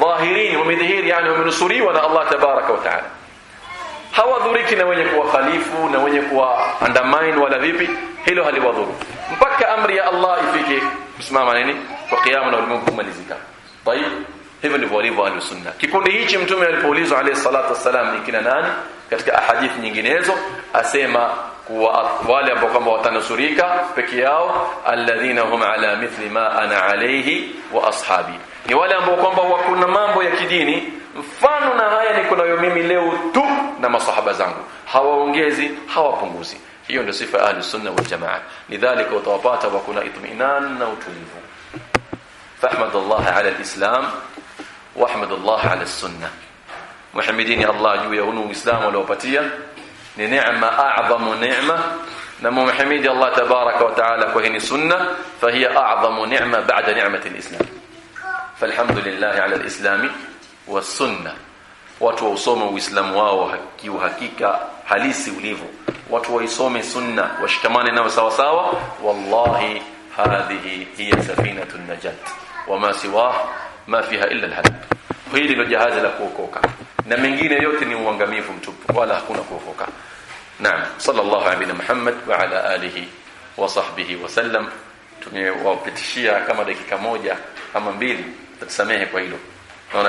ظاهرين ومدهير يعني هم نصوري ولا الله تبارك وتعالى. هوا ذريك نوين يكوا خليفو نوين يكوا أندامين ولا ذيبي. هلو هل وضرو مبكى أمر يا الله فيك بسمع الله وقيامنا وقيامنا والمنكم لزكا طيب هذا هو الوليف وآل السنة كيكون ليهيك متومي البوليز عليه الصلاة والسلام نكنا ناني كتك أحاديث نجنيزو أسيما kuwa wale ambao kwamba watanusurika peke yao alladhina hum ala mithli ma ana alayhi wa ashabi. Ni wale ambao kwamba wakuna mambo ya kidini. Mfano na haya niko nayo mimi leo tu na masahaba zangu. Hawaongezi hawapunguzi. Hiyo ndio sifa ahli sunna wal jamaa. Lidhalika utawapata wakuna itminan na utulivu fahmadullah ala alislam wahmadullah ala sunna muhammadini allah juu ya hunu uislamu aliopatia ni neema a'zamu neema na muhammadi allah tabaraka wa taala kwa hii sunna fahiya a'zamu neema ba'da ni'mati alislam falhamdulillah ala alislami wasunna watu wausome uislamu wao kiuhakika halisi ulivyo. Watu waisome sunna washikamane nao sawa sawa wallahi hadhihi hiya safinatun najat. Wama siwa ma fiha illa alhalak hili ndio jahazi la kuokoka. Na mengine yote ni uangamivu mtupu wala hakuna kuokoka نعم. صلى الله على محمد وعلى آله وصحبه وسلم. تمي وبتشيا كما دقيقه 1 ama 2 تتسامحه بهذا